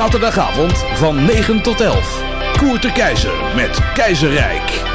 zaterdagavond van 9 tot 11. Koert de Keizer met Keizerrijk.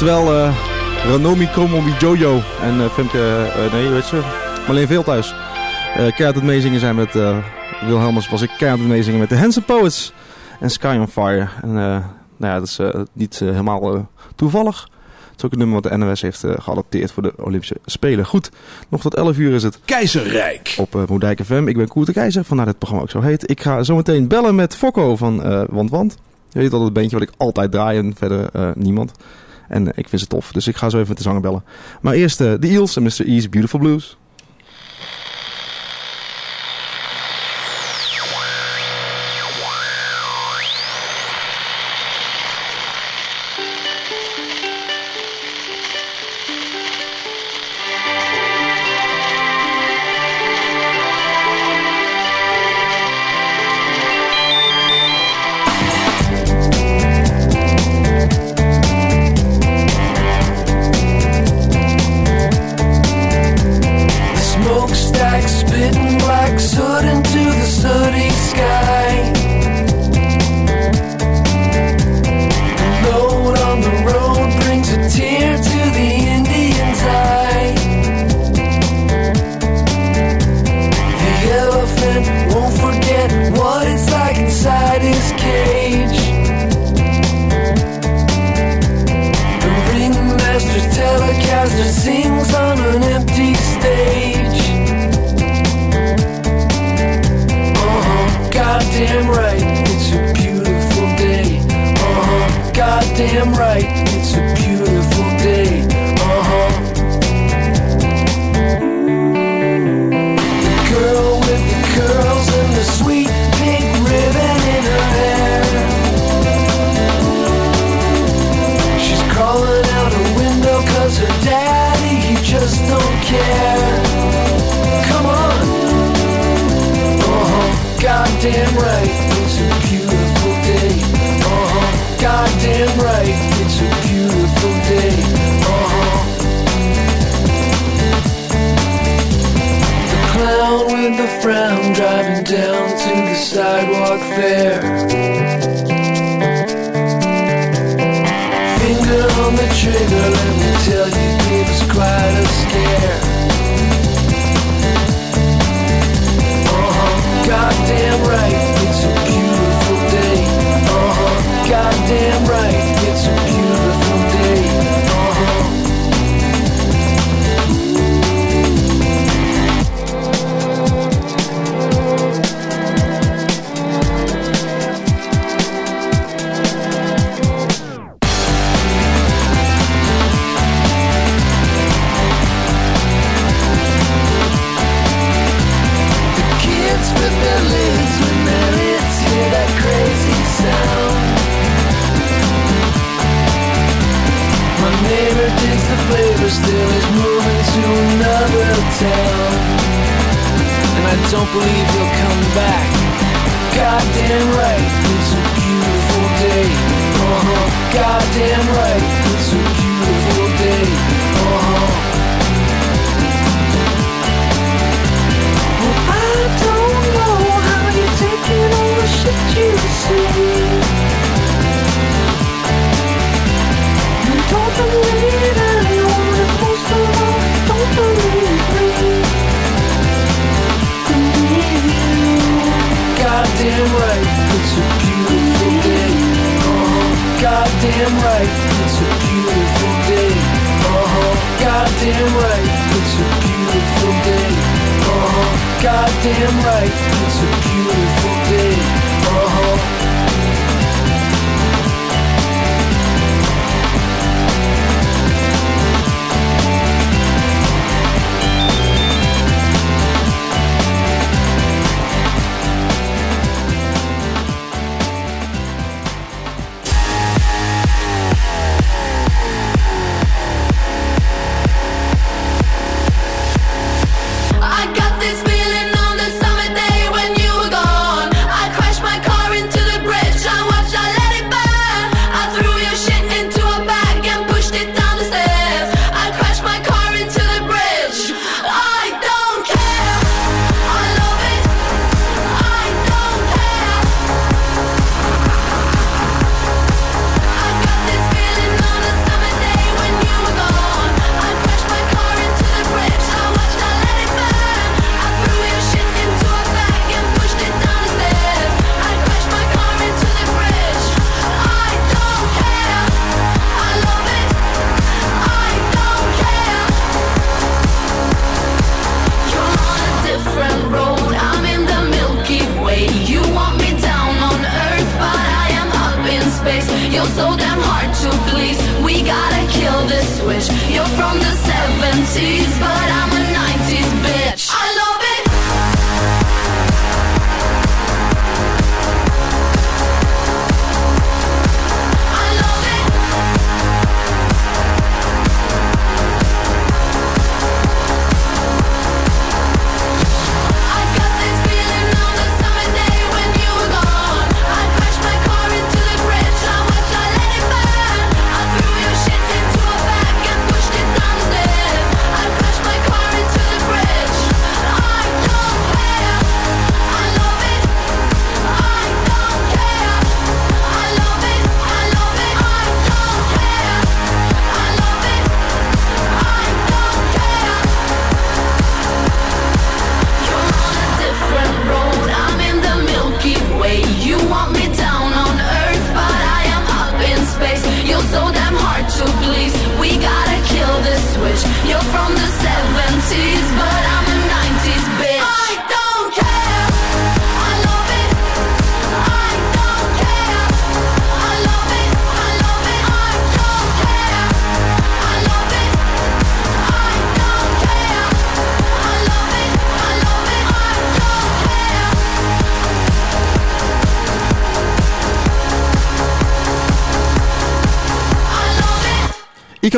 Terwijl uh, Ranomi Kromobi Jojo en uh, Femke, uh, nee, weet je, Marleen Veelthuis uh, keihard het meezingen zijn met Wilhelmus, was ik keihard het meezingen met de Handsome Poets en Sky on Fire. En nou ja, dat is niet helemaal toevallig. Het is ook een nummer wat de NOS heeft geadopteerd voor de Olympische Spelen. Goed, nog tot 11 uur is het Keizerrijk op uh, Moedijk FM. Ik ben Koert de Keizer, vandaar het programma ook zo heet. Ik ga zo meteen bellen met Fokko van Want Want. Je weet al het beentje wat ik altijd draai en verder niemand. En ik vind ze tof, dus ik ga zo even met de zanger bellen. Maar eerst de Eels en Mr. E's Beautiful Blues. Right right.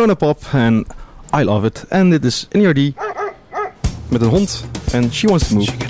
Shona Pop en I Love It. En dit is in hierdie met een hond en She Wants To Move.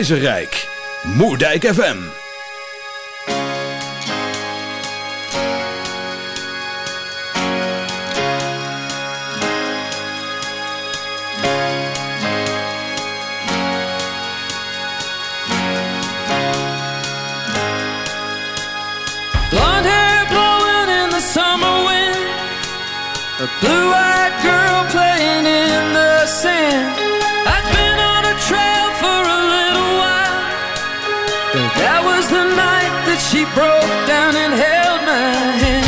IJzerrijk. Moerdijk FM. A blue-eyed girl playing in the sand She broke down and held my hand.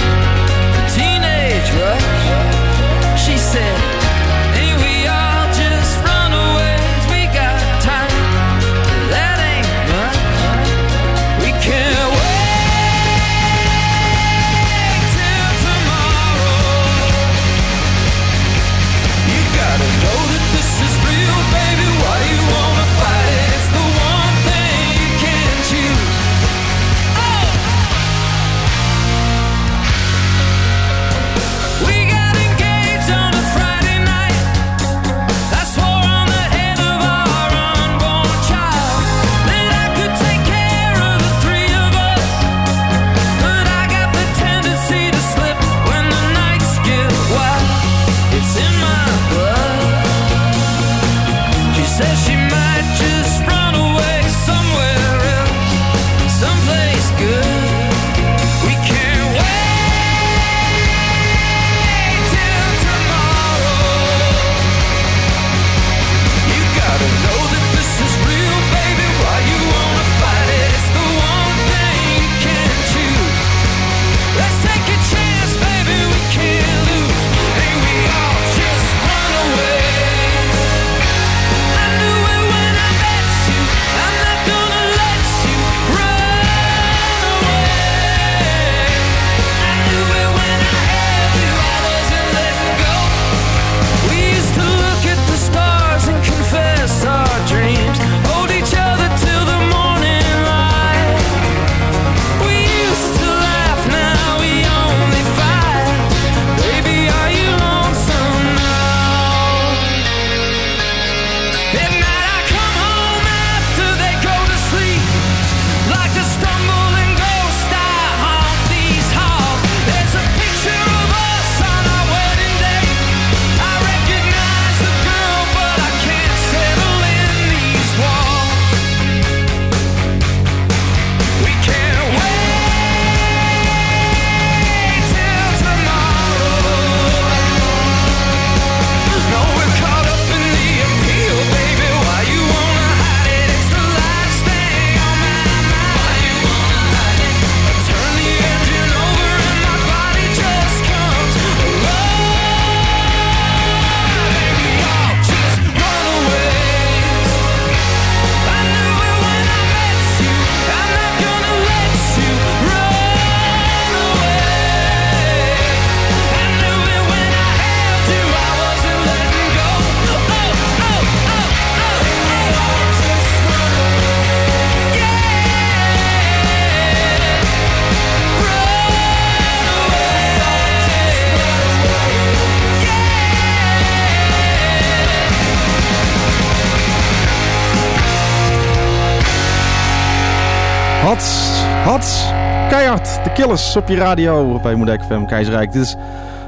Killers op je radio bij Moedijk FM Keizerrijk. Dit is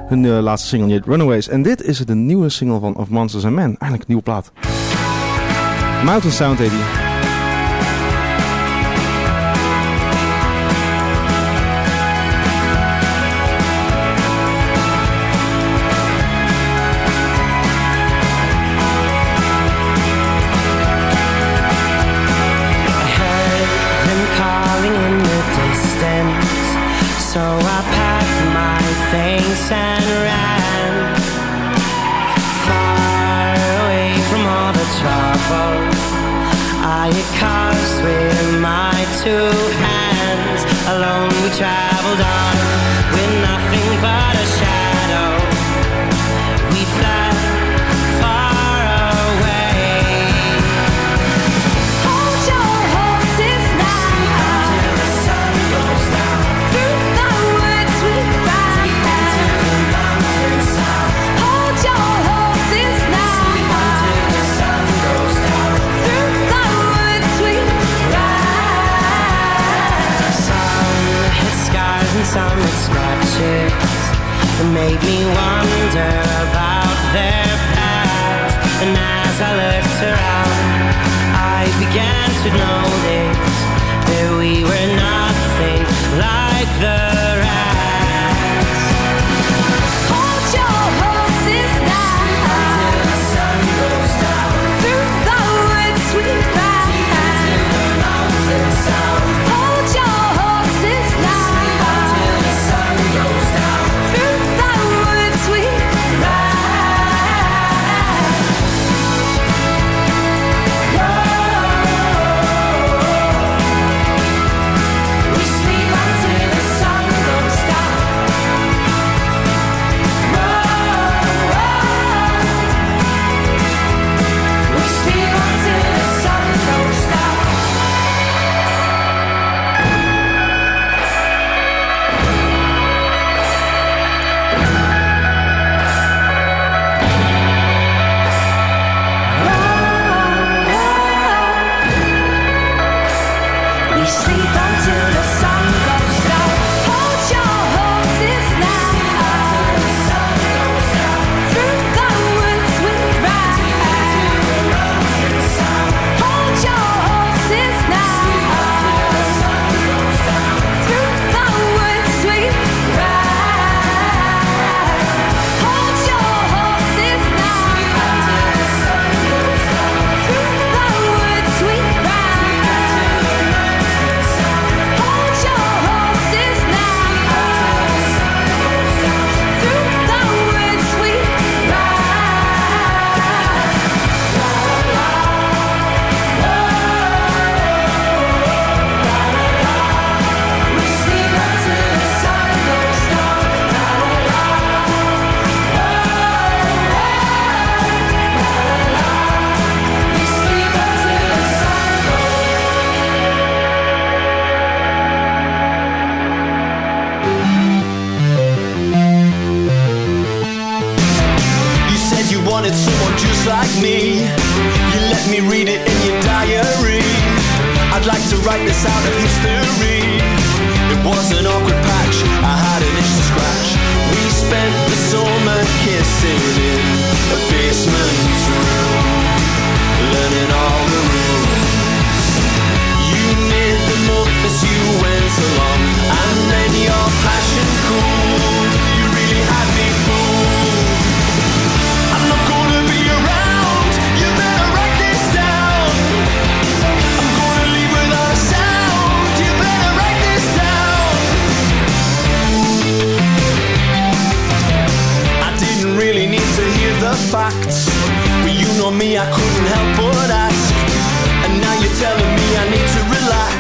hun eh, laatste single, die Runaways. En dit is de nieuwe single van Of Monsters and Men. Eigenlijk een nieuwe plaat. Mountain Sound heet. began to know this. Like me. You let me read it in your diary. I'd like to write this out of history. It was an awkward patch, I had an itch to scratch. We spent the summer kissing in a basement room, learning all the rules. You made them up as you went along, and then your passion cooled. Know me, I couldn't help but ask. And now you're telling me I need to relax.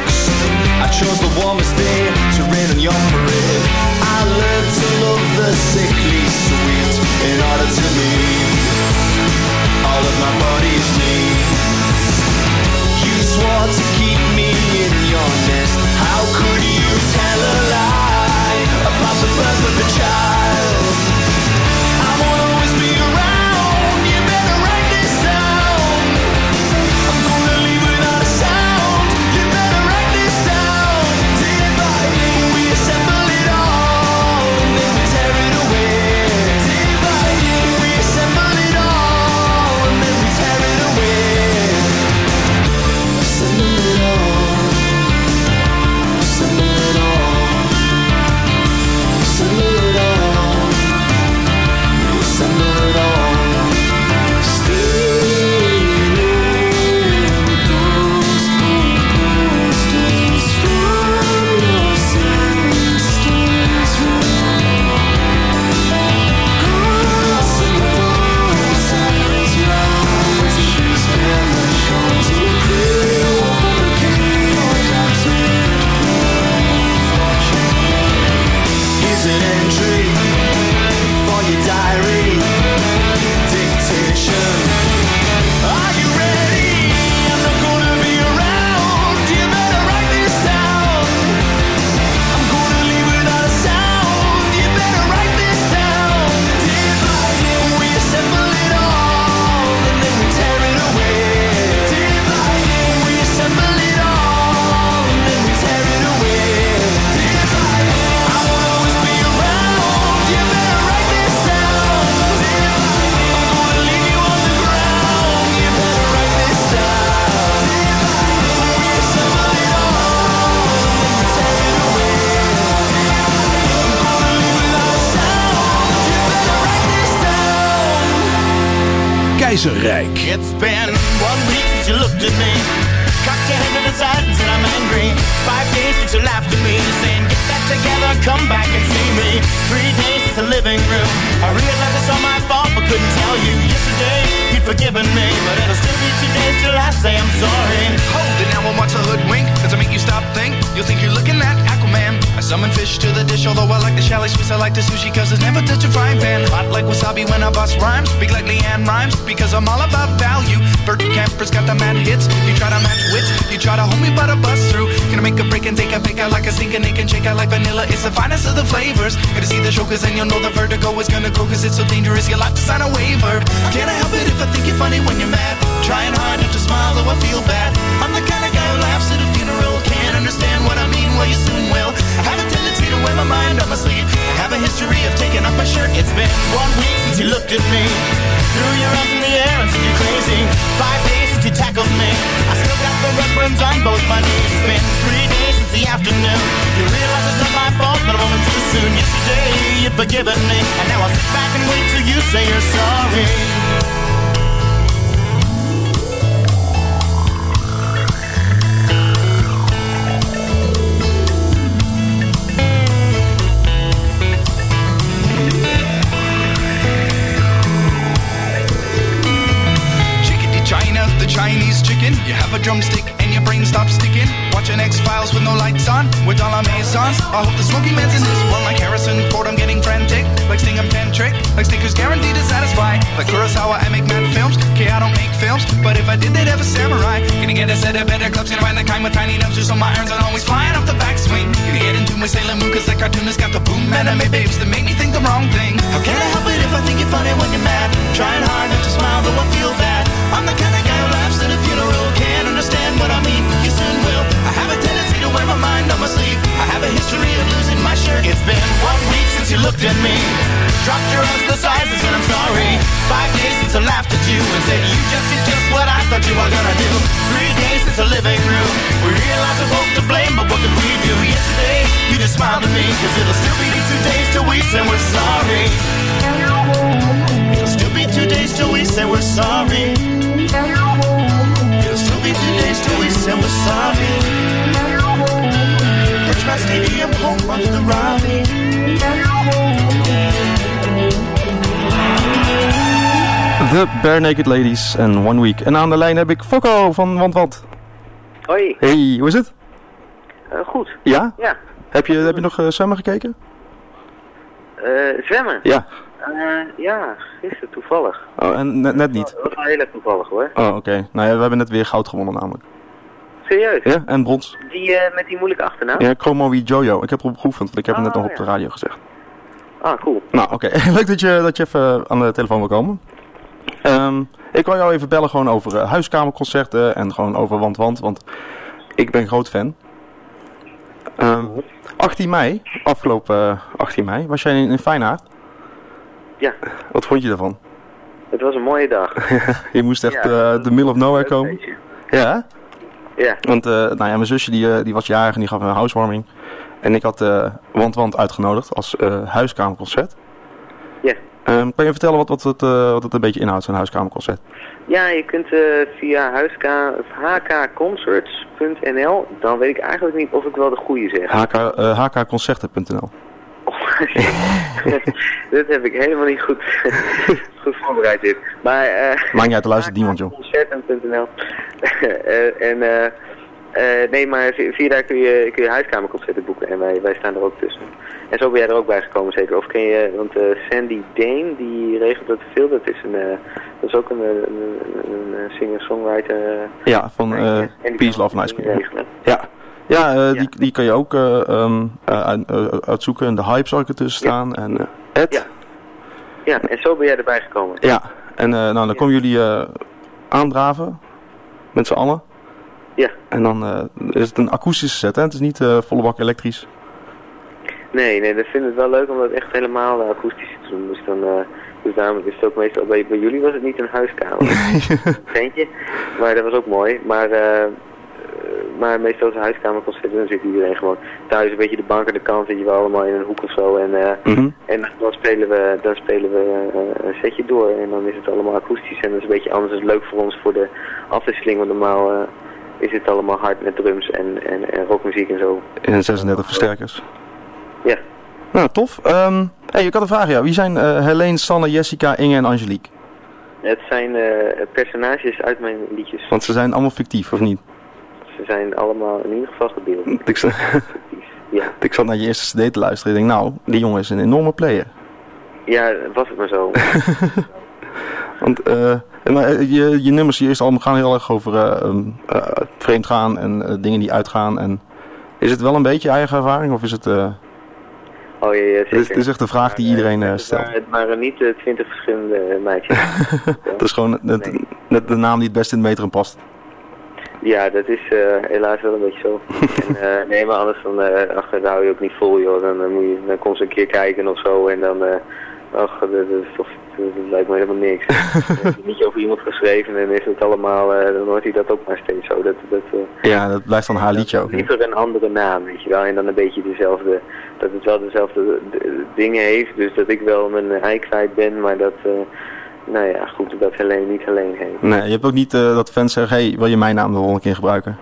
I chose the warmest day to rain on your parade. I learned to love the sickly sweet in order to meet all of my body's needs. You swore to keep me in your nest. How could you tell a lie about the birth of a child? Keizerrijk. It's been one week since you looked at me. Cocked your head to the side and said I'm angry. Five days since you laughed at me, saying get that together, come back and see me. Three days since the living room. I realized it's all my fault, but couldn't tell you. Yesterday you'd forgiven me, but it'll still be two days till I say I'm sorry. Hold it now and watch a hoodwink. Does it make you stop think? You'll think you're looking at Aquaman. I summon fish to the dish, although I like the chalet Swiss, I like the sushi, cause it's never touch a frying pan. Hot like wasabi when I bust rhymes. Big like Leanne rhymes, because I'm all about value. Bert Kemper's got the mad hits. You try to match wits, you try to hold me, but I bust through. Make a break and take a pick out like a sink and it can shake out like vanilla. It's the finest of the flavors. Gonna see the show, cause then you'll know the vertigo is gonna go, cause it's so dangerous. You'll have to sign a waiver. Can't I help it if I think you're funny when you're mad? Trying hard not to smile, though I feel bad. I'm the kind of guy who laughs at a funeral. Can't understand what I mean, well, you soon will. I have to my mind on my sleeve. I have a history of taking off my shirt. It's been one week since you looked at me. Threw your arms in the air and said you're crazy. Five days since you tackled me. I still got the red burns on both my knees. It's been three days since the afternoon. You realize it's not my fault, but a moment too soon. Yesterday you'd forgiven me, and now I'll sit back and wait till you say you're sorry. A drumstick and your brain stops sticking. Watching X Files with no lights on, with all our maisons. I hope the smoky man's in this one, like Harrison Ford. I'm getting frantic, like Sting, I'm trick, like Snickers guaranteed to satisfy. Like Kurosawa, I make mad films. Okay, I don't make films, but if I did, they'd have a samurai. Gonna get a set of better clubs, gonna find the kind with tiny nubs, just on my irons and always flying off the backswing. Gonna get into my Sailor Moon, cause that cartoonist got the boom anime babes that make me think the wrong thing. How can I help it if I think you're funny when you're mad? Trying hard not to smile, though I feel bad. I'm the kind understand what I mean, you soon will. I have a tendency to wear my mind on my sleeve. I have a history of losing my shirt. It's been one week since you looked at me. Dropped your arms to the sides and said I'm sorry. Five days since I laughed at you and said you just did just what I thought you were gonna do. Three days since the living room. We realized we're both to blame, but what could we do? Yesterday, you just smiled at me, cause it'll still be two days till we say we're sorry. It'll still be two days till we say we're sorry. Days till Stadium, home of the Robbie. The Bare Naked Ladies en One Week. En aan de lijn heb ik Fokko van Want Wat. Hoi, Hey, hoe is het? Eh, goed. Ja? Ja, Heb je, heb je nog uh, zwemmen gekeken? Eh, zwemmen? Ja. Eh, ja, gisteren toevallig. Oh, en net, net niet? Dat was wel heel erg toevallig hoor. Oh, oké. Nou ja, we hebben net weer goud gewonnen namelijk. Serieus? Ja, en brons. Die eh, met die moeilijke achternaam? Ja, Chromo Jojo. Ik heb erop geoefend, want ik heb het net Oh, nog op de radio gezegd. Ah, cool. Nou, oké. Leuk dat je, dat je even aan de telefoon wil komen. Ehm, ik wil jou even bellen gewoon over eh, huiskamerconcerten en gewoon over Want Want, want ik ben groot fan. Ehm, 18 mei, afgelopen eh, 18 mei, was jij in, in Feyenoord. Ja, Wat vond je daarvan? het was een mooie dag. je moest echt Ja, eh, de middle of nowhere komen. Beetje. Ja? Ja, Want eh, nou ja, mijn zusje die, eh, die was jarig en die gaf een housewarming. En ik had Want Want uitgenodigd als huiskamerconcert. ja. Ehm, kan je vertellen wat, wat, het, wat het een beetje inhoudt, zo'n huiskamerconcert? Ja, je kunt via huiska, hkconcerts.nl, dan weet ik eigenlijk niet of ik wel de goede zeg. HK, hkconcerten.nl Dit heb ik helemaal niet goed, goed voorbereid dit. Maar, eh Maakt niet uit, er luistert niemand, joh. Concerten.nl En eh, nee, maar via, daar kun je, kun je huiskamerconcerten boeken en wij, wij staan er ook tussen. En zo ben jij er ook bij gekomen zeker. Of ken je, want Sandy Dane, die regelt dat veel. Dat is, een, dat is ook een, een, een, singer-songwriter. Ja, van Peace, Love, Nice. Ja, ja, eh, Ja. Die, die kan je ook eh, ehm, eh, uit- uitzoeken. En de hype zal ik ertussen Ja. staan. En eh, Ed. Ja. Ja, en zo ben jij erbij gekomen. Ja, en nou, dan Ja. komen jullie aandraven. Met z'n allen. Ja. En dan is het een akoestische set, hè? Het is niet volle bak elektrisch. Nee, nee, dat vind ik wel leuk om dat echt helemaal akoestisch te doen. Dus dan, dus daarom is het ook meestal, bij, bij jullie was het niet een huiskamer. Tentje, maar dat was ook mooi. Maar, maar meestal is huiskamerconcerten, dan zit iedereen gewoon thuis een beetje de bank aan de kant, zit je wel allemaal in een hoek of zo. En, eh, Mhm. en dan spelen we, dan spelen we eh, een setje door en dan is het allemaal akoestisch en dat is een beetje anders. Dat is leuk voor ons voor de afwisseling, want normaal eh, is het allemaal hard met drums en, en, en rockmuziek en zo. In 36 versterkers. Ja. Nou, tof. Ehm hey, ik had een vraag, ja. Wie zijn eh Helene, Sanne, Jessica, Inge en Angelique? Het zijn eh, personages uit mijn liedjes. Want ze zijn allemaal fictief, of niet? Ze zijn allemaal in ieder geval gedeeld. Ik, zat- Ja, ik zat naar je eerste cd te luisteren. Ik denk, nou, die jongen is een enorme player. ja was het maar zo. Want eh, maar, eh, je, je nummers, je eerste album gaan heel erg over eh, vreemd gaan en dingen die uitgaan. En is het wel een beetje eigen ervaring of is het... Oh ja, ja zeker. het, is, het is echt een vraag die iedereen stelt. waren, het waren niet twintig verschillende meisjes. Het is gewoon net, net de naam die het best in het metrum past. Ja, dat is eh, helaas wel een beetje zo. en, eh, nee, maar anders dan, eh ach, dat hou je ook niet vol, joh. Dan, dan, moet je, dan kom ze een keer kijken of zo en dan, ach, dat, dat is toch, dat, lijkt me helemaal niks. Dan niet over iemand geschreven en is het allemaal, dan hoort hij dat ook maar steeds zo. Dat, dat, eh, Ja, dat blijft dan haar liedje ook. Liever een andere naam, weet je wel. En dan een beetje dezelfde, dat het wel dezelfde d- dingen heeft. Dus dat ik wel mijn ei kwijt ben, maar dat, nou ja, goed, dat Helene niet alleen heeft. Nee, je hebt ook niet eh, dat fans zeggen, hey, wil je mijn naam de volgende keer gebruiken?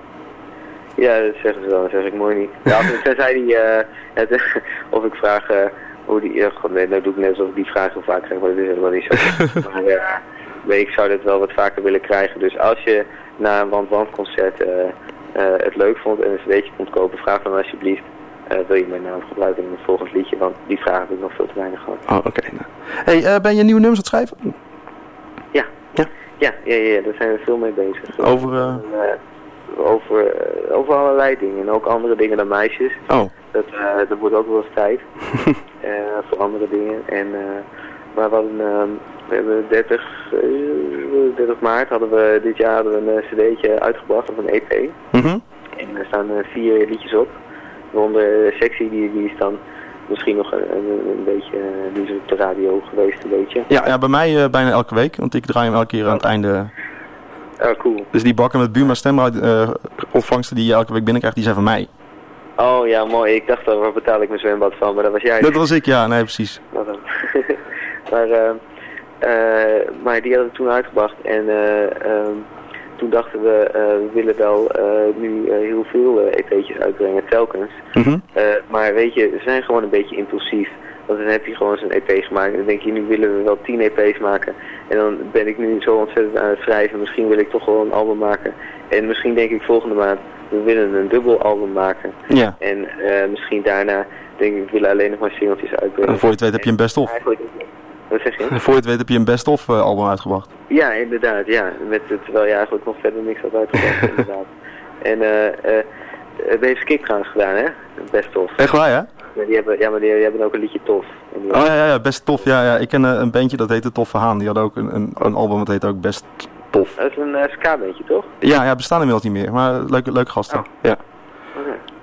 Ja, dat zeggen ze wel, dat zeg ik mooi niet. Ja, tenzij die, eh, het, of ik vraag eh, hoe die, ja, god, nee, nou doe ik net alsof ik die vraag heel vaak krijg, maar dat is helemaal niet zo. maar ik zou dat wel wat vaker willen krijgen. Dus als je na een Want-Want concert het leuk vond en een cd'tje komt kopen, vraag dan alsjeblieft, wil je mijn naam gebruiken in het volgende liedje, want die vraag heb ik nog veel te weinig gehad. Oh, oké. nou. Hey, ben je nieuwe nummers aan het schrijven? Ja. Ja? Ja, ja, daar zijn we veel mee bezig. Over, eh, eh, over, eh, over allerlei dingen. En ook andere dingen dan meisjes. Oh. Dat, dat wordt ook wel eens tijd. voor andere dingen. En, eh, maar we hadden, ehm, we hebben 30, eh, 30 maart hadden we dit jaar hadden we een cd'tje uitgebracht, of een EP. Mhm. En er staan vier liedjes op. Waaronder de sectie, die, die is dan misschien nog een, een, beetje, eh, die is op de radio geweest een beetje. Ja, ja, bij mij eh, bijna elke week, want ik draai hem elke keer aan het einde. Oh, cool. Dus die bakken met Buma stemruit eh ontvangsten die je elke week binnenkrijgt, die zijn van mij. Oh ja, mooi. Ik dacht al, waar betaal ik mijn zwembad van? Maar dat was jij. Dat was ik, ja, nee, precies. Maar, eh, eh, maar die hadden we toen uitgebracht. En eh, ehm, toen dachten we, eh, we willen wel eh, nu eh, heel veel EP'tjes uitbrengen, telkens. Mhm. Maar weet je, ze zijn gewoon een beetje impulsief. Want dan heb je gewoon zo'n EP gemaakt. En dan denk je, nu willen we wel 10 EP's maken. En dan ben ik nu zo ontzettend aan het schrijven. Misschien wil ik toch wel een album maken. En misschien denk ik volgende maand, we willen een dubbel album maken. Ja. En misschien daarna denk ik, we willen alleen nog maar singeltjes uitbrengen. En voor je het weet heb je een best-of. Eigenlijk, wat zeg je? En voor je het weet heb je een best-of eh, album uitgebracht. Ja, inderdaad, ja. Met, terwijl je eigenlijk nog verder niks had uitgebracht, inderdaad. En eh eh dat heeft Skik trouwens gedaan, hè? Best of. Echt waar, ja? Maar die hebben, ja, maar die, die hebben ook een liedje tof. Oh ja, ja, ja, best tof. Ja, ja. Ik ken eh, een bandje dat heette Toffe Haan. Die had ook een, een, een album dat heette ook Best Tof. Dat is een uh, ska-bandje, toch? Ja, ja, bestaan inmiddels niet meer. Maar leuke, leuke gasten. Oh. Ja.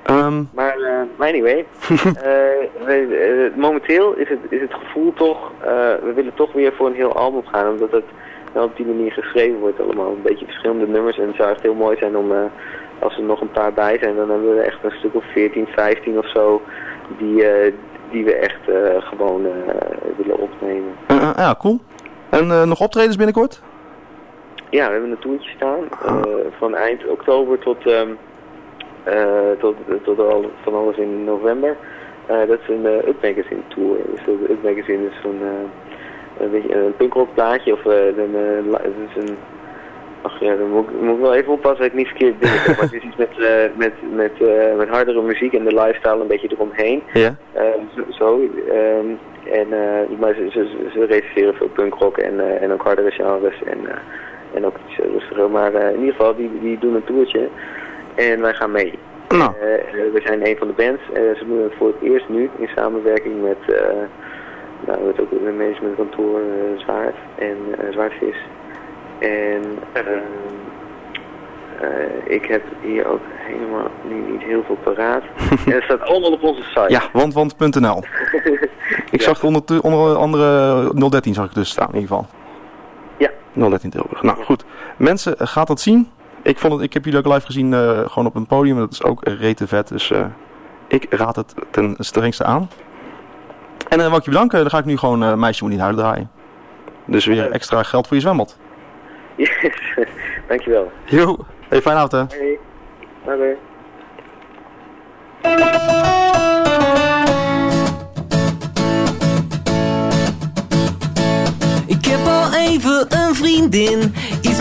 Ehm, Maar, eh, maar anyway, eh, we- eh, momenteel is het, is het gevoel toch, we willen toch weer voor een heel album gaan, omdat het wel op die manier geschreven wordt allemaal. Een beetje verschillende nummers en het zou echt heel mooi zijn om, als er nog een paar bij zijn, dan hebben we echt een stuk of 14, 15 of zo, die, die we echt gewoon willen opnemen. ja, cool. En nog optredens binnenkort? Ja, we hebben een toertje staan, eh, van eind oktober tot, ehm, eh, tot, tot al, van alles in november. Eh, dat is een uh, Up Magazine tour. Dus de Up Magazine is zo'n een beetje een punkrock plaatje of een, het is een Ach ja, dan moet, ik- moet ik wel even oppassen dat ik niet verkeerd zeg. Maar het is iets met, eh, met, met, eh, met hardere muziek en de lifestyle een beetje eromheen. Ja. Eh, zo, zo, ehm, en, eh, maar ze, ze, ze- recenseren veel punkrock en, eh, en ook hardere genres en, eh, en ook iets eh, rustiger. Maar eh, in ieder geval, die, die doen een toertje en wij gaan mee. Nou. Eh, eh, we zijn een van de bands. Eh, ze doen het voor het eerst nu in samenwerking met, nou, met ook een managementkantoor Zwaard en Zwaardvis. En ik heb hier ook helemaal nu niet heel veel paraat. en het staat allemaal op onze site. Ja, wandwand.nl. Ik Ja. zag onder, onder andere 013 zag ik dus staan in ieder geval. Ja. 013 Tilburg. Nou goed. Mensen, gaat dat zien. Ik, vond het, ik heb jullie ook live gezien eh, gewoon op een podium. Dat is ook rete vet. Dus eh, ik raad het ten strengste aan. En dan wil ik je bedanken. Dan ga ik nu gewoon eh, Meisje moet niet huilen draaien. Dus weer extra geld voor je zwembad. Yes, dankjewel. Jo, hey, fijne avond hè. Hey, bye bye. Ik heb al even een vriendin,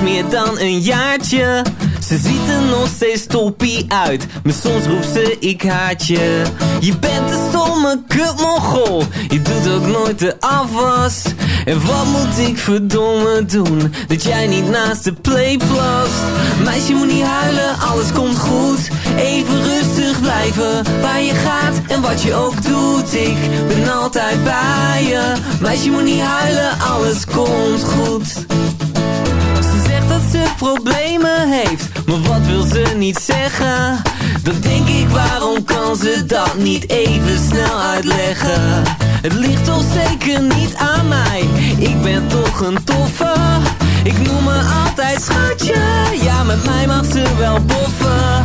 meer dan een jaartje. Ze ziet er nog steeds toppie uit, maar soms roept ze ik haat je. Je bent een stomme kutmogol, je doet ook nooit de afwas. En wat moet ik verdomme doen, dat jij niet naast de play plast? Meisje moet niet huilen, alles komt goed. Even rustig blijven, waar je gaat en wat je ook doet. Ik ben altijd bij je, meisje moet niet huilen, alles komt goed. Ze zegt dat ze problemen heeft, maar wat wil ze niet zeggen? Dan denk ik, waarom kan ze dat niet even snel uitleggen? Het ligt toch zeker niet aan mij, ik ben toch een toffe. Ik noem me altijd schatje, ja met mij mag ze wel boffen.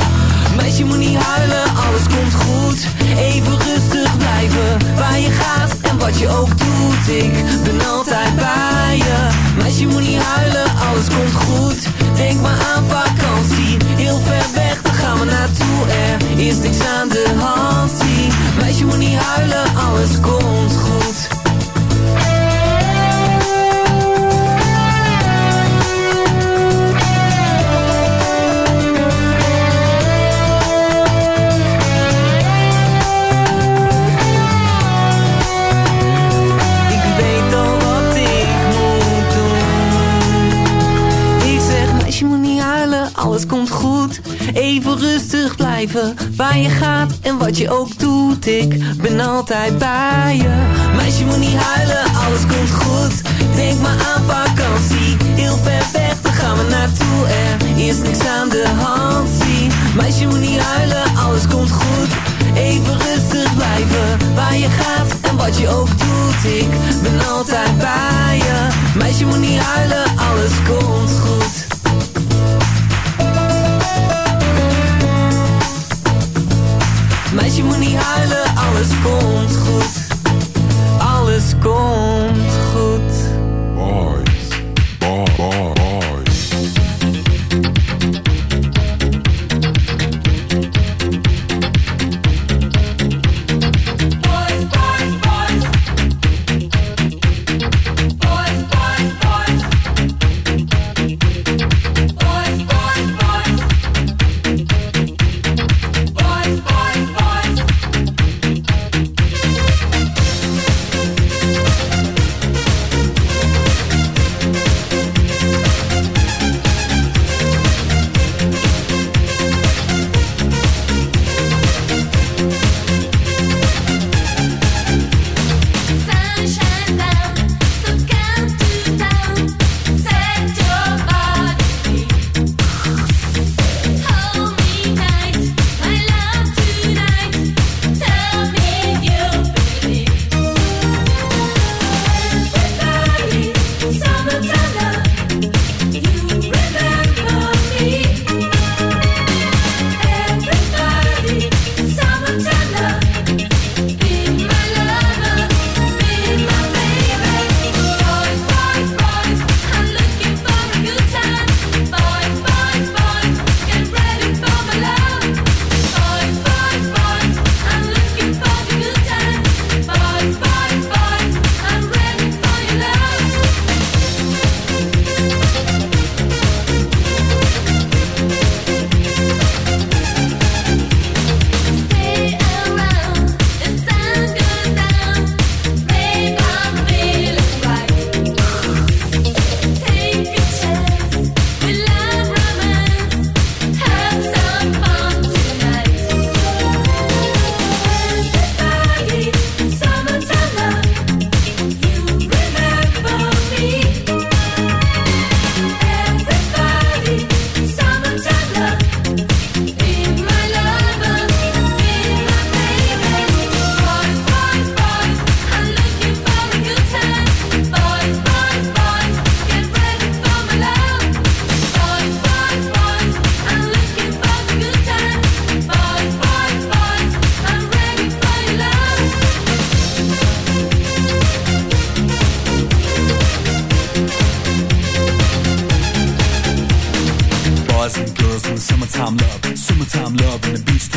Meisje moet niet huilen, alles komt goed. Even rustig blijven, waar je gaat en wat je ook doet. Ik ben altijd bij je. Meisje moet niet huilen, alles komt goed. Denk maar aan vakantie, waar je gaat en wat je ook doet. Ik ben altijd bij je. Meisje moet niet huilen, alles komt goed. Denk maar aan vakantie, heel ver weg, daar gaan we naartoe. Er is niks aan de hand, zie. Meisje moet niet huilen, alles komt goed. Even rustig blijven, waar je gaat en wat je ook doet. Ik ben altijd bij je. Meisje moet niet huilen, alles komt goed. Meisje moet niet huilen, alles komt goed. Alles komt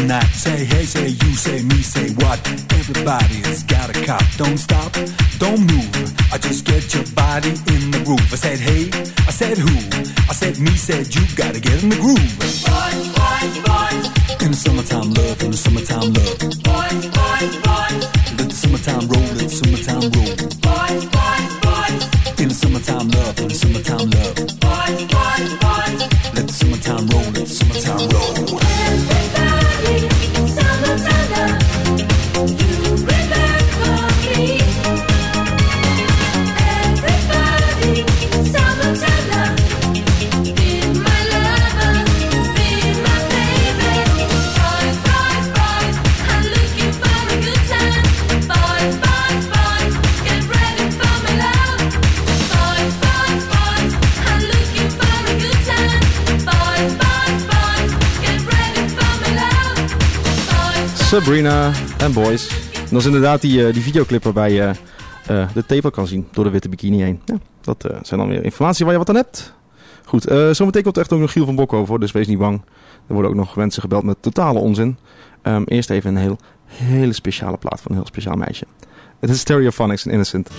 Say hey, say you, say me, say what? Everybody's got a cop. Don't stop, don't move. I just get your body in the groove. I said hey, I said who? I said me, said you. Gotta get in the groove. Boys, boys, boys, In the summertime love, in the summertime love. boys, boys, boys, Let the summertime roll, let the summertime roll. boys, boys, Sabrina en Boys. En dat is inderdaad die, eh, die videoclip waarbij je eh, de taper kan zien door de witte bikini heen. Ja, dat eh, zijn dan weer informatie waar je wat aan hebt. Goed, zometeen komt echt ook nog Giel van Bok over, dus wees niet bang. Er worden ook nog mensen gebeld met totale onzin. Ehm, eerst even een heel, hele speciale plaat van een heel speciaal meisje. Het is Stereophonics en Innocent.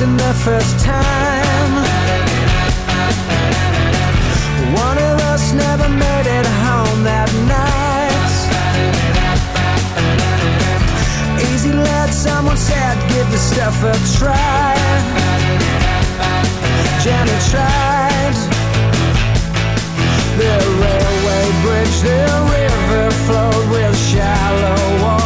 Kissing the first time. One of us never made it home that night. Easy let someone said, give the stuff a try. Jenny tried. The railway bridge, the river flowed with shallow water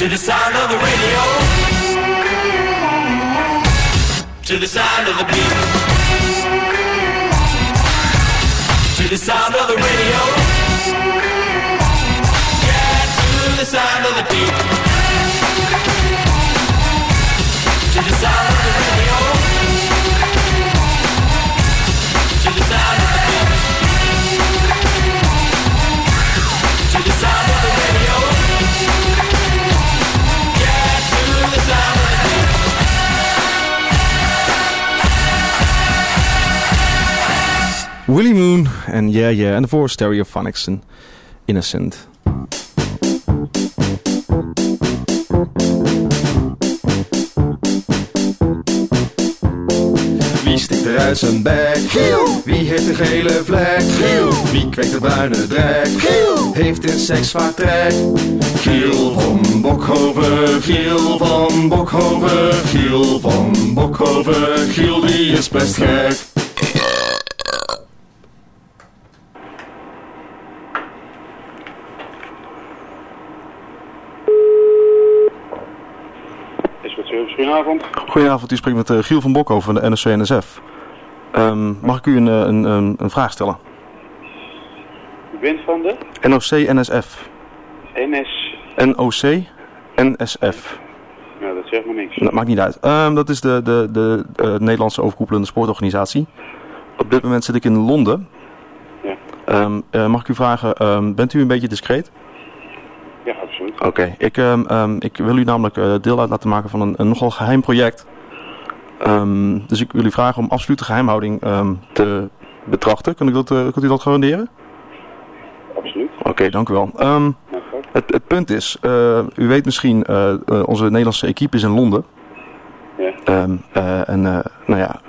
to the sound of the radio, to the sound of the beat, to the sound of the radio. Yeah, to the sound of the beat, to the sound of the radio, Willy Moon en Yeah Yeah. En daarvoor Stereophonics en Innocent. Wie stikt er uit zijn bek? Wie heeft een gele vlek? Wie kweekt de bruine drek? Heeft in seks vaak trek? Giel van Bokhoven, Giel van Bokhoven, Giel van Bokhoven, Giel die is best gek. Is wat service, goedenavond. Goedenavond, u spreekt met eh, Giel van Bokhoven van de NOC-NSF. Ehm, mag ik u een, eh, een, een, een vraag stellen? U bent van de NOC-NSF. NS. NOC-NSF. Nou, dat zegt me niks. Dat maakt niet uit. Ehm, dat is de, de, de, eh, Nederlandse overkoepelende sportorganisatie. Op dit moment zit ik in Londen. Ja. Ehm, eh, mag ik u vragen, bent u een beetje discreet? Ja, absoluut. Oké, ik, ehm, ehm, ik wil u namelijk eh, deel uit laten maken van een, een nogal geheim project. Ehm, dus ik wil u vragen om absolute geheimhouding te betrachten. Kunt u dat, eh, kunt u dat garanderen? Absoluut. Oké, dank u wel. Het, het punt is, eh, u weet misschien, onze Nederlandse equipe is in Londen. Ja. En nou ja,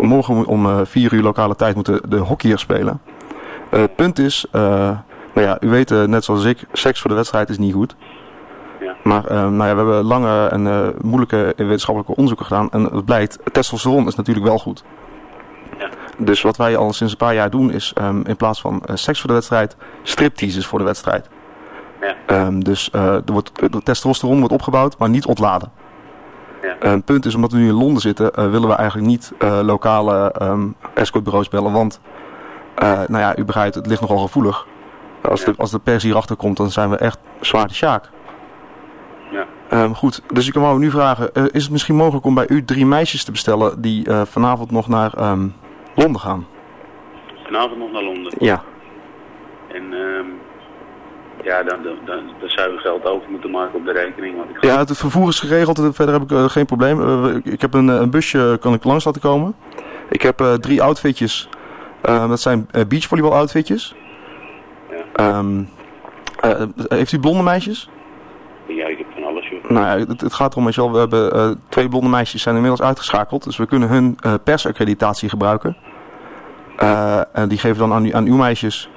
morgen om- om eh, vier uur lokale tijd moeten de hockeyers spelen. Het punt is, nou ja, u weet eh, net zoals ik, seks voor de wedstrijd is niet goed. Ja. Maar ehm, nou ja, we hebben lange en eh, moeilijke wetenschappelijke onderzoeken gedaan. En het blijkt, testosteron is natuurlijk wel goed. Dus wat wij al sinds een paar jaar doen is ehm, in plaats van eh, seks voor de wedstrijd, stripteases voor de wedstrijd. Ja. Ehm, dus eh, er wordt, de testosteron wordt opgebouwd, maar niet ontladen. Ja. Eh, het punt is, omdat we nu in Londen zitten, eh, willen we eigenlijk niet eh, lokale ehm escortbureaus bellen. Want, eh, nou ja, u begrijpt, het ligt nogal gevoelig. Als, de, als de pers hierachter komt, dan zijn we echt zwaar de sjaak. Ja. Ehm, goed, dus ik wou nu vragen, eh, is het misschien mogelijk om bij u drie meisjes te bestellen die eh, vanavond nog naar ehm, Londen gaan? Vanavond nog naar Londen. Ja. En ehm Ja, dan, dan, dan, dan zou je geld over moeten maken op de rekening. Want ik Ja, het vervoer is geregeld. Verder heb ik eh, geen probleem. Eh, ik, ik heb een, eh, een busje, kan ik langs laten komen. Ik heb eh, drie outfitjes. Eh, dat zijn eh, beachvolleybal outfitjes. Ehm, eh, heeft u blonde meisjes? Ja, ik heb van alles, joh. Nou ja, het, het gaat erom, wel, we hebben eh, twee blonde meisjes zijn inmiddels uitgeschakeld. Dus we kunnen hun eh, persaccreditatie gebruiken. En die geven dan aan, u- aan uw meisjes.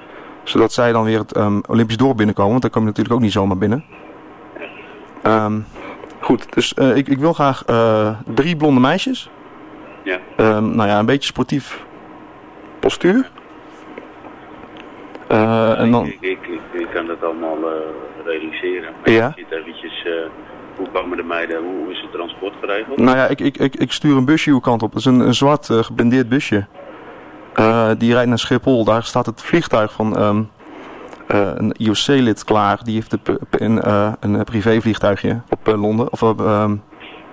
Zodat zij dan weer het ehm, Olympisch dorp binnenkomen. Want daar kom je natuurlijk ook niet zomaar binnen. Ehm, goed, dus ik, ik wil graag drie blonde meisjes. Ja. Ehm, nou ja, een beetje sportief postuur. Eh, en dan... Ik, ik, ik, ik kan dat allemaal eh, realiseren. Maar Ja. ik zit eventjes, eh, hoe komen de meiden, hoe, hoe is het transport geregeld? Nou ja, ik, ik, ik, ik stuur een busje uw kant op. Dat is een, een zwart geblindeerd busje. Die rijdt naar Schiphol. Daar staat het vliegtuig van ehm, eh, een IOC-lid klaar. Die heeft de, een, een privévliegtuigje op Londen. Of ehm,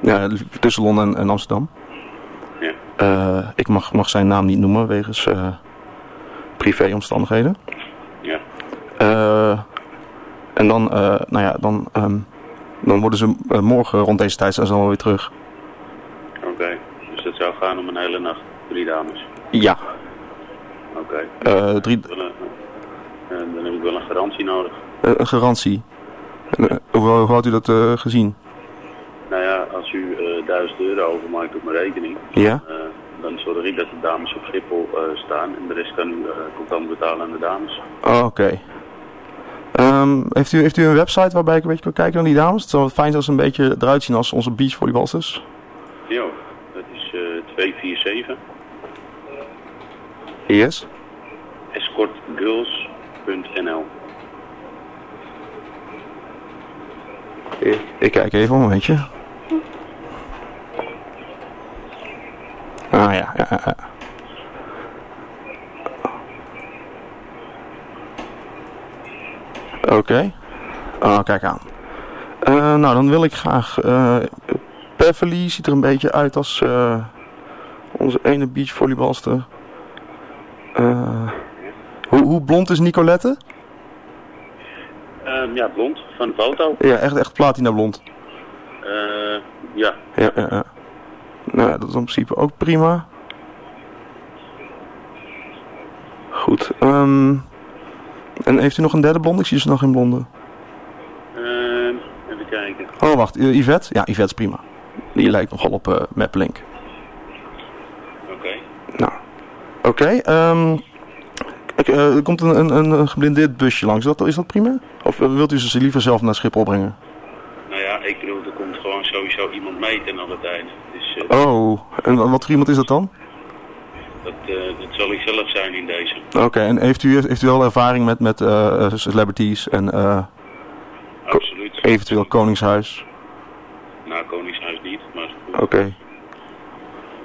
ja, tussen Londen en, en Amsterdam. Ja. Ik mag, mag zijn naam niet noemen wegens privéomstandigheden. Eh, en dan, eh, nou ja, dan, ehm, dan worden ze eh, morgen rond deze tijd zijn ze alweer terug. Oké, dus dat zou gaan om een hele nacht, drie dames. Ja. Oké. Eh, drie, dan heb ik wel een garantie nodig. een garantie. Hoe, hoe had u dat gezien? Nou ja, als u eh 1000 euro overmaakt op mijn rekening, Ja? dan zorg ik dat de dames op Schiphol staan en de rest kan u eh, contant betalen aan de dames. Oh, oké. Ehm, heeft, u, heeft u een website waarbij ik een beetje kan kijken naar die dames? Het zou fijn zijn als ze een beetje eruit zien als onze beachvolleybalsters. Jo, dat is eh 247 Yes. escortgirls.nl. Ik, ik kijk even een momentje. Ah ja, ja, ja, Oké. Ah, kijk aan. Eh, nou, dan wil ik graag... eh Beverly ziet er een beetje uit als eh, onze ene beachvolleybalster. Hoe, hoe blond is Nicolette? Ehm, ja, blond, van de foto. Ja, echt, echt platina blond. Eh, ja, Ja, ja, ja. Nou, dat is in principe ook prima. Goed. ehm, en heeft u nog een derde blond? Ik zie ze nog geen blonde. Ehm, even kijken. Oh, wacht. eh, Yvette? Ja, Yvette is prima. Die lijkt nogal op eh Maplink. Oké. Nou, oké. ehm, kijk, eh, er komt een, een, een, geblindeerd busje langs. Is dat, is dat prima? Of wilt u ze liever zelf naar Schiphol brengen? Nou ja, ik bedoel, er komt gewoon sowieso iemand mee ten alle tijd. Dus Oh, en wat voor iemand is dat dan? dat, eh, dat zal ik zelf zijn in deze. Oké, en heeft u, heeft u wel ervaring met, met eh, celebrities en eh, ko- Absoluut. eventueel Koningshuis? Na Koningshuis niet, maar Oké.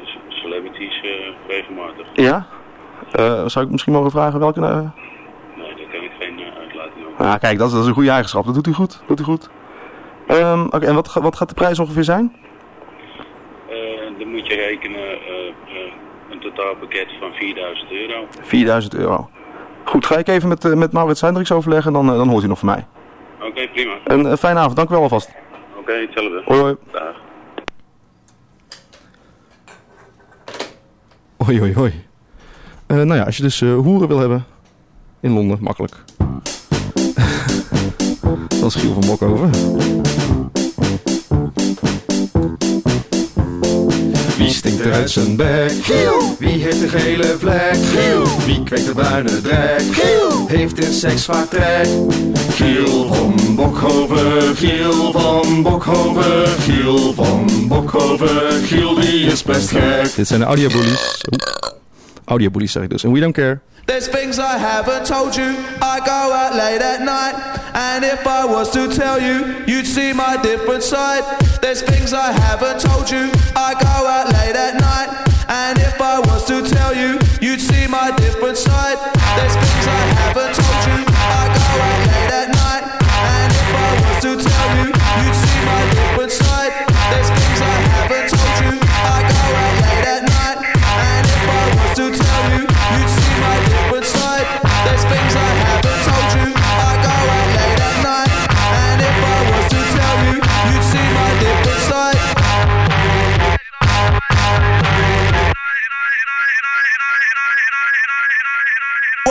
c- celebrities eh, regelmatig. Ja? Zou ik misschien mogen vragen welke... Nee, daar kan ik geen uh, uitlating over. Ah, kijk, dat is, dat is een goede eigenschap. Dat doet u goed. Doet u goed. Ehm, Oké, en wat, wat gaat de prijs ongeveer zijn? Dan moet je rekenen een totaalpakket van 4000 euro. 4000 euro. Goed, ga ik even met, eh, met Maurits Hendricks overleggen en dan, eh, dan hoort u nog van mij. Oké, prima. Een eh, fijne avond, dank u wel alvast. Oké, hetzelfde. Hoi, hoi. Dag. Hoi, hoi, hoi. Nou ja, als je dus eh, hoeren wil hebben in Londen, makkelijk. dat is Giel van Bokhoven. Wie stinkt er uit zijn bek? Giel! Wie heeft een gele vlek? Giel! Wie kweekt de bruine drek? Giel! Heeft in seks vaak trek? Giel van Bokhoven, Giel van Bokhoven, Giel van Bokhoven, Giel die is best gek. Dit zijn de audiobullies. Audiobullies zeg ik dus. En we don't care. There's things I haven't told you. I go out late at night. And if I was to tell you, you'd see my different side. There's things I haven't told you. I go out late at night. And if I was to tell you, you'd see my different side. There's things I haven't told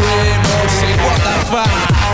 swim, say what the fuck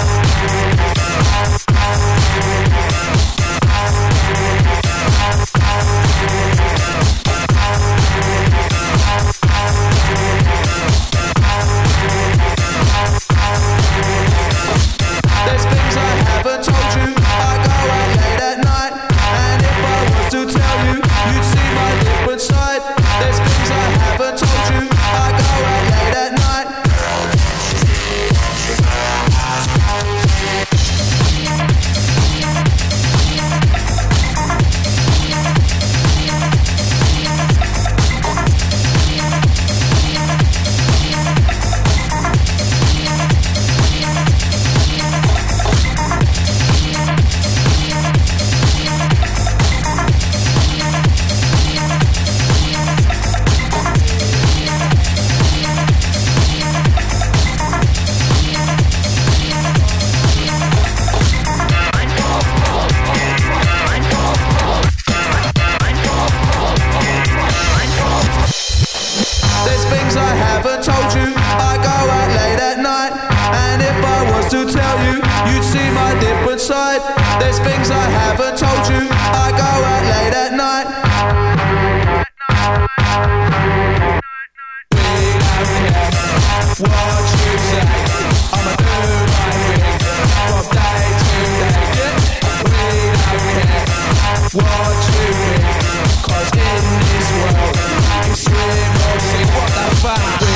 find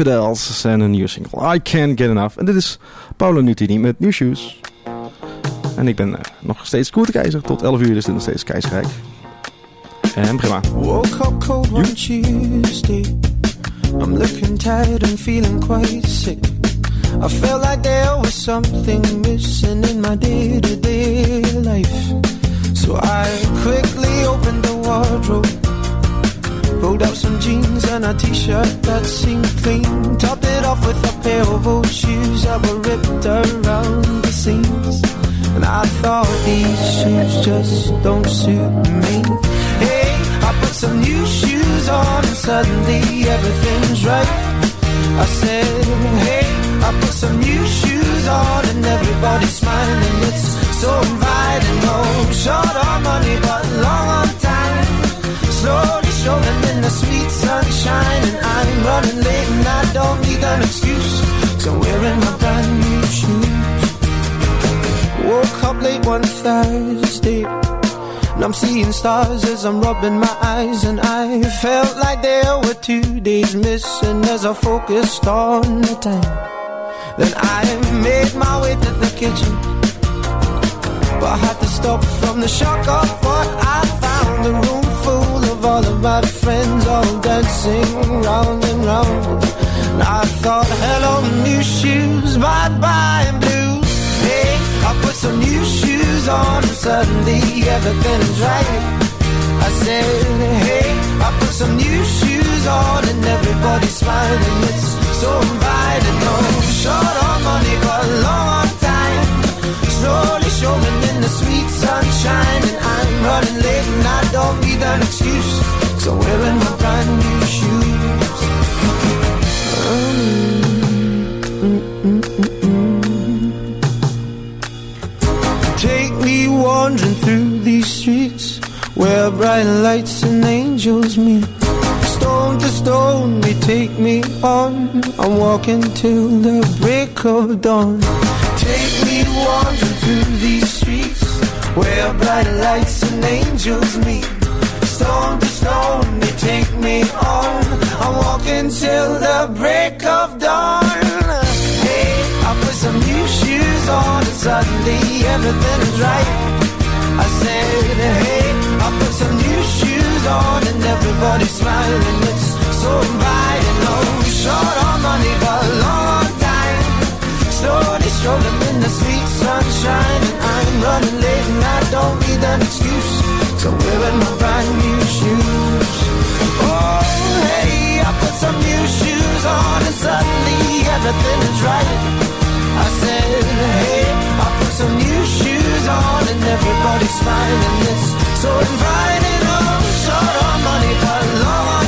Infidels en een nieuwe single. I Can't Get Enough. En dit is Paolo Nutini met New Shoes. En ik ben eh, nog steeds Koert de Keizer. Tot 11 uur is dit nog steeds Keizerrijk. En prima. Woke up cold one Tuesday. I'm looking tired and feeling quite sick. I felt like there was something missing in my day to day life. So I quickly opened the wardrobe. Pulled out some jeans and a t-shirt that seemed clean. Topped it off with a pair of old shoes that were ripped around the seams. And I thought these shoes just don't suit me. Hey, I put some new shoes on and suddenly everything's right. I said, hey, I put some new shoes on and everybody's smiling. It's so inviting. No short on money, but long on time. Slowly strolling in the sweet sunshine, and I'm running late and I don't need an excuse. So I'm wearing my brand new shoes. Woke up late one Thursday. And I'm seeing stars as I'm rubbing my eyes And I felt like there were two days missing As I focused on the time Then I made my way to the kitchen But I had to stop from the shock of what I found A room all of my friends All dancing round and round And I thought, hello new shoes, bye-bye blues Hey, I put some new shoes on and suddenly everything's right. I said, hey, I put some new shoes on and everybody's smiling. It's so inviting. No short on money, but long. Showing in the sweet sunshine, and I'm running late and I don't need an excuse. So wearing my brand new shoes. Take me wandering through these streets where bright lights and angels meet. Stone to stone, they take me on. I'm walking till the break of dawn. Take me wandering through where bright lights and angels meet. Stone to stone, they take me on. I'm walking till the break of dawn. Hey, I put some new shoes on and suddenly everything is right. I said, hey, I put some new shoes on and everybody's smiling. It's so inviting. No short on money, but long strolling in the sweet sunshine, and I'm running late and I don't need an excuse. So wearing my brand new shoes. Oh, hey, I put some new shoes on and suddenly everything is right. I said, hey, I put some new shoes on and everybody's smiling. It's so inviting. Oh, short on money, but long on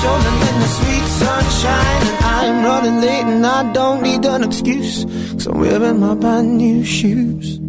strolling in the sweet sunshine, and I'm running late and I don't need an excuse. Cause I'm wearing my brand new shoes.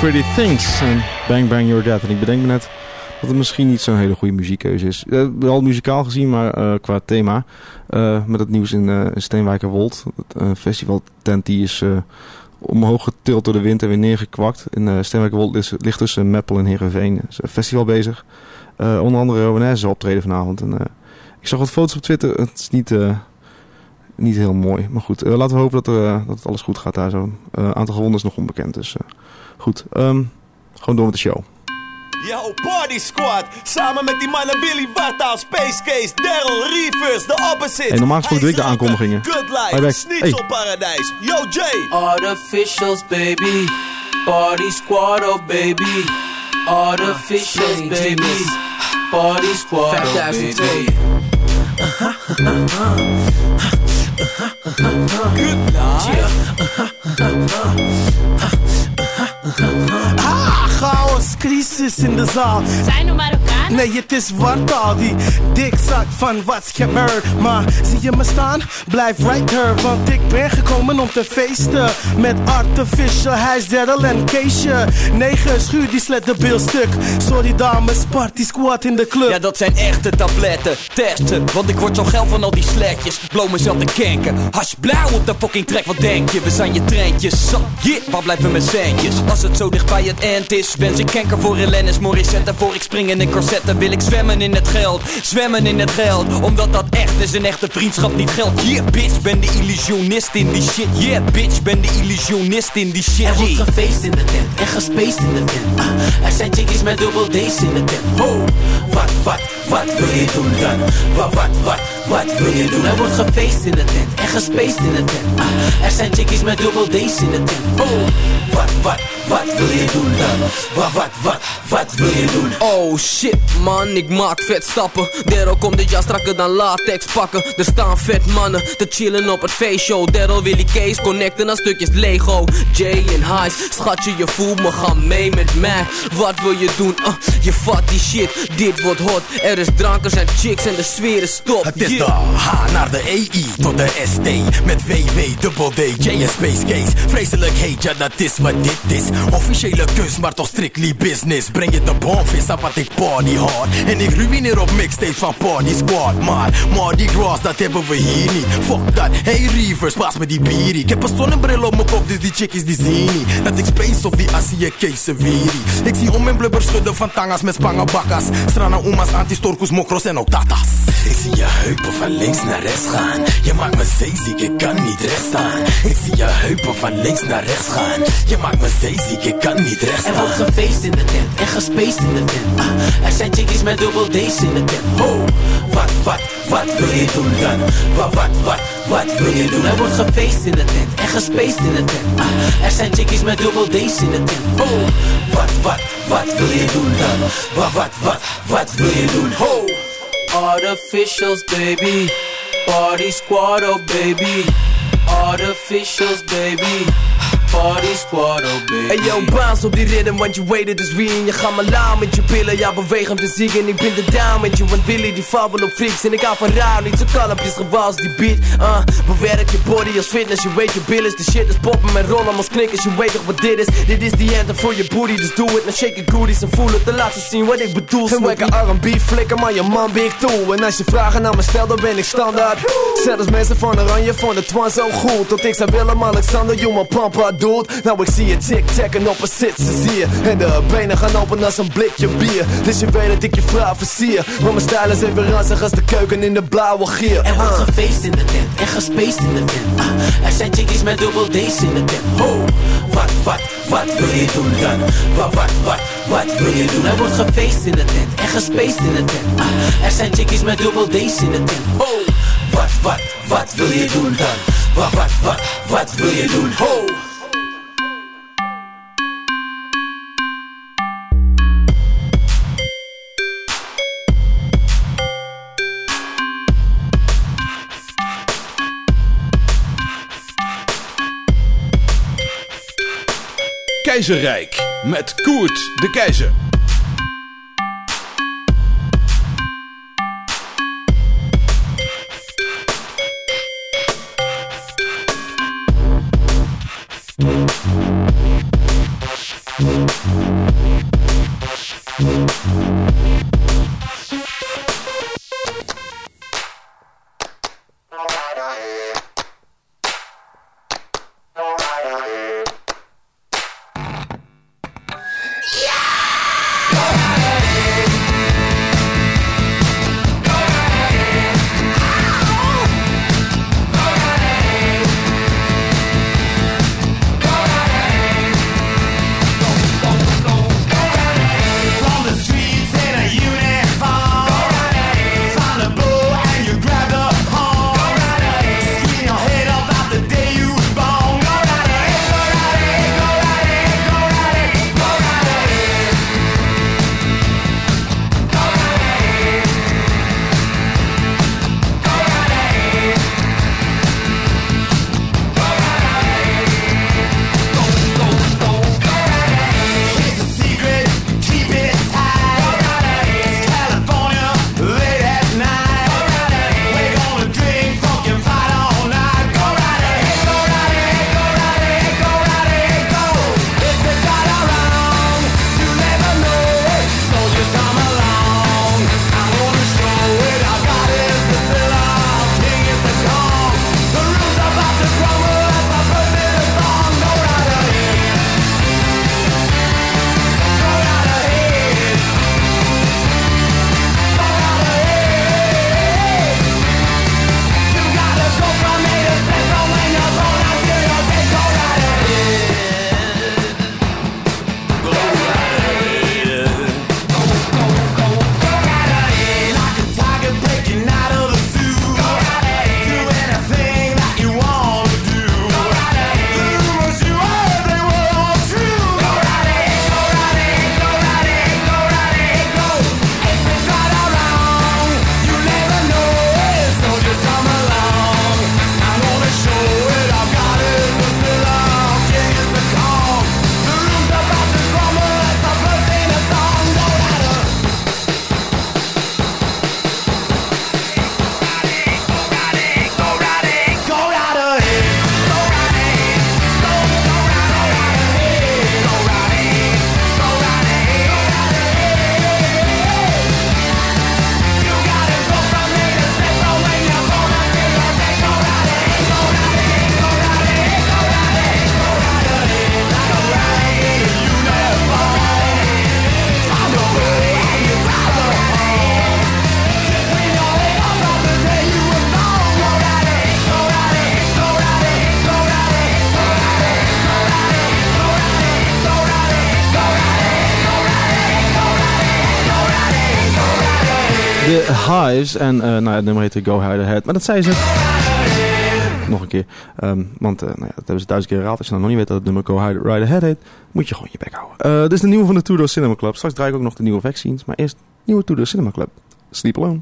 Pretty Things en Bang Bang You're Dead. En ik bedenk me net dat het misschien niet zo'n hele goede muziekkeuze is. Eh, wel muzikaal gezien, maar eh, qua thema. eh, met het nieuws in, eh in Steenwijkerwold. Het eh, festivaltent die is omhoog getild door de wind en weer neergekwakt. In uh, Steenwijkerwold ligt, ligt tussen Meppel en Heerenveen. Er is een festival bezig. Onder andere zal optreden vanavond. En, ik zag wat foto's op Twitter. Het is niet... niet heel mooi. Maar goed, eh, laten we hopen dat, er, eh, dat het alles goed gaat daar zo. Eh aantal gewonnen is nog onbekend. Dus eh, goed, Ehm, gewoon door met de show. Yo, Party Squad, samen met die mannen Billy Wartaal, Space Case, Daryl, Reefers, The Opposite. Hey, normaal gesproken doe ik de aankondigingen. Good Life, weg. Schnitzelparadijs. Yo, Jay. Artificials, baby. Party squad, oh baby. Artificials, baby. Party squad, oh baby. Good Ah, chaos, crisis in de zaal. Zijn we Marokkaan? Nee, het is wartaal, die dikzak van wat's gebeurd. Maar zie je me staan? Blijf right there, want ik ben gekomen om te feesten. Met artificial, hijs, Daryl en Keesje. Negen schuur die slet de bil stuk. Sorry dames, party squad in de club. Ja, dat zijn echte tabletten. Testen, want ik word zo geil van al die sletjes. Blow mezelf te kenken. Hash blauw op de fucking trek, wat denk je? We zijn je treintjes. Zat, yeah, waar blijven mijn centjes? Als het zo dicht bij het eind is, wens ik kanker voor Elenis Morissette. Voor ik spring in een corsetten, wil ik zwemmen in het geld. Zwemmen in het geld, omdat dat echt is. Een echte vriendschap niet geld. Yeah, bitch, ben de illusionist in die shit. Yeah, bitch, ben de illusionist in die shit. Er wordt Yeah. gefeest in de tent en gespaced in de tent. Ah, er zijn chickies met dubbel D's in de tent. Ho, wat, wat, wat wil je doen dan? Wat, wat, wat, wat wil je doen? Er wordt gefeest in de tent en gespaced in de tent. Ah, er zijn chickies met dubbel D's in de tent. Ho, wat, wat, wat wil je doen dan? Wat, wat, wat, wat wil je doen? Oh shit man, ik maak vet stappen Daryl komt dit jaar strakker dan latex pakken Er staan vet mannen te chillen op het feestshow Daryl Willy Case connecten aan stukjes Lego Jay en Highs, schatje je voelt me, ga mee met mij Wat wil je doen? Uh, je vat die shit, dit wordt hot Er is drank, er zijn chicks en de sfeer is top Het is Yeah. De H naar de EI tot de ST Met WW, dubbel D, J Space Case. Vreselijk heet, ja dat is wat dit is. Officiële kus, maar toch strictly business. Breng je de bonvis aan wat ik party hard En ik ruïneer op mixtape van Party Squad. Maar Mardi Gras, dat hebben we hier niet. Fuck dat, hey Reavers, pas me die bierie Ik heb een zonnebril op mijn kop, dus die chickies die zien niet Dat ik space op die Asie Wiri Ik zie om mijn blubber schudden van tangas met spangen bakkas. Strana umas, antistorkus, mokros en ook tatas. Ik zie je heupen van links naar rechts gaan Je maakt me zeeziek, ik kan niet recht staan Ik zie je heupen van links naar rechts gaan Je maakt me zeeziek ik kan niet rechts Er wordt gefeest in de tent en gespaced in de tent. Ah, er zijn chickies met dubbel D's in de tent. Ho, wat, wat, wat wil je doen dan? Wat, wat, wat, wat wil je doen? Er wordt gefeest in de tent en gespaced in de tent. Ah, er zijn chickies met dubbel D's in de tent. Ho, wat, wat, wat wil je doen dan? Wat, wat, wat, wat wil je doen? Ho, artificials baby, party squad oh baby, artificials baby. Party squad, oh baby. Hey yo, bounce op die rhythm, want je weet het is wie En je gaat me lauw met je pillen, ja beweeg om te zingen. Ik ben de down met je, want Willy die fabbel op freaks. En ik hou van rauw, niet zo kalmpjes gewals die beat. Uh, Bewerk je body als fitness, je weet je billen De shit is poppen met rollen als knikkers, je weet toch wat dit is? Dit is die anthem voor je booty, dus doe het. Nou shake je goodies en voel het, dan laat ze zien wat ik bedoel. Geen wekke R&B flikker, maar je man big toe. En als je vragen naar me stelt, dan ben ik standaard. Zelfs mensen van Oranje vonden het one zo goed. Tot ik zei Willem-Alexander, you my pampa Nou ik zie je tic-tacken op een zitsen zie je En de benen gaan open als een blikje bier Dus je weet dat ik je vrouw versier Want mijn stijl is even ranzig als de keuken in de blauwe gier Er wordt Ah. gefeest in de tent en gespaced in de tent. Ah, er zijn chickies met dubbel D's in de tent. Ho, wat, wat, wat wil je doen dan? Wat, wat, wat, wat wil je doen? Er wordt gefeest in de tent en gespaced in de tent. Ah, er zijn chickies met dubbel D's in de tent. Ho, wat, wat, wat wil je doen dan? Wat, wat, wat, wat wil je doen? Ho. Keizerrijk met Koert de Keizer. Lives. En uh, nou, het nummer heette Go Hide Ahead. Maar dat zei ze... Nog een keer. Um, want eh, nou ja, dat hebben ze duizend keer raad Als je dan nog niet weet dat het nummer Go Hide Ride Ahead heet... moet je gewoon je bek houden. Eh, dit is de nieuwe van de Tudor Cinema Club. Straks draai ik ook nog de nieuwe vaccines. Maar eerst nieuwe Tudor Cinema Club. Sleep Alone.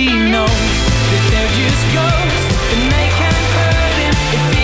see knows that they're just ghosts and they can't hurt him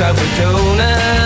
upside with donuts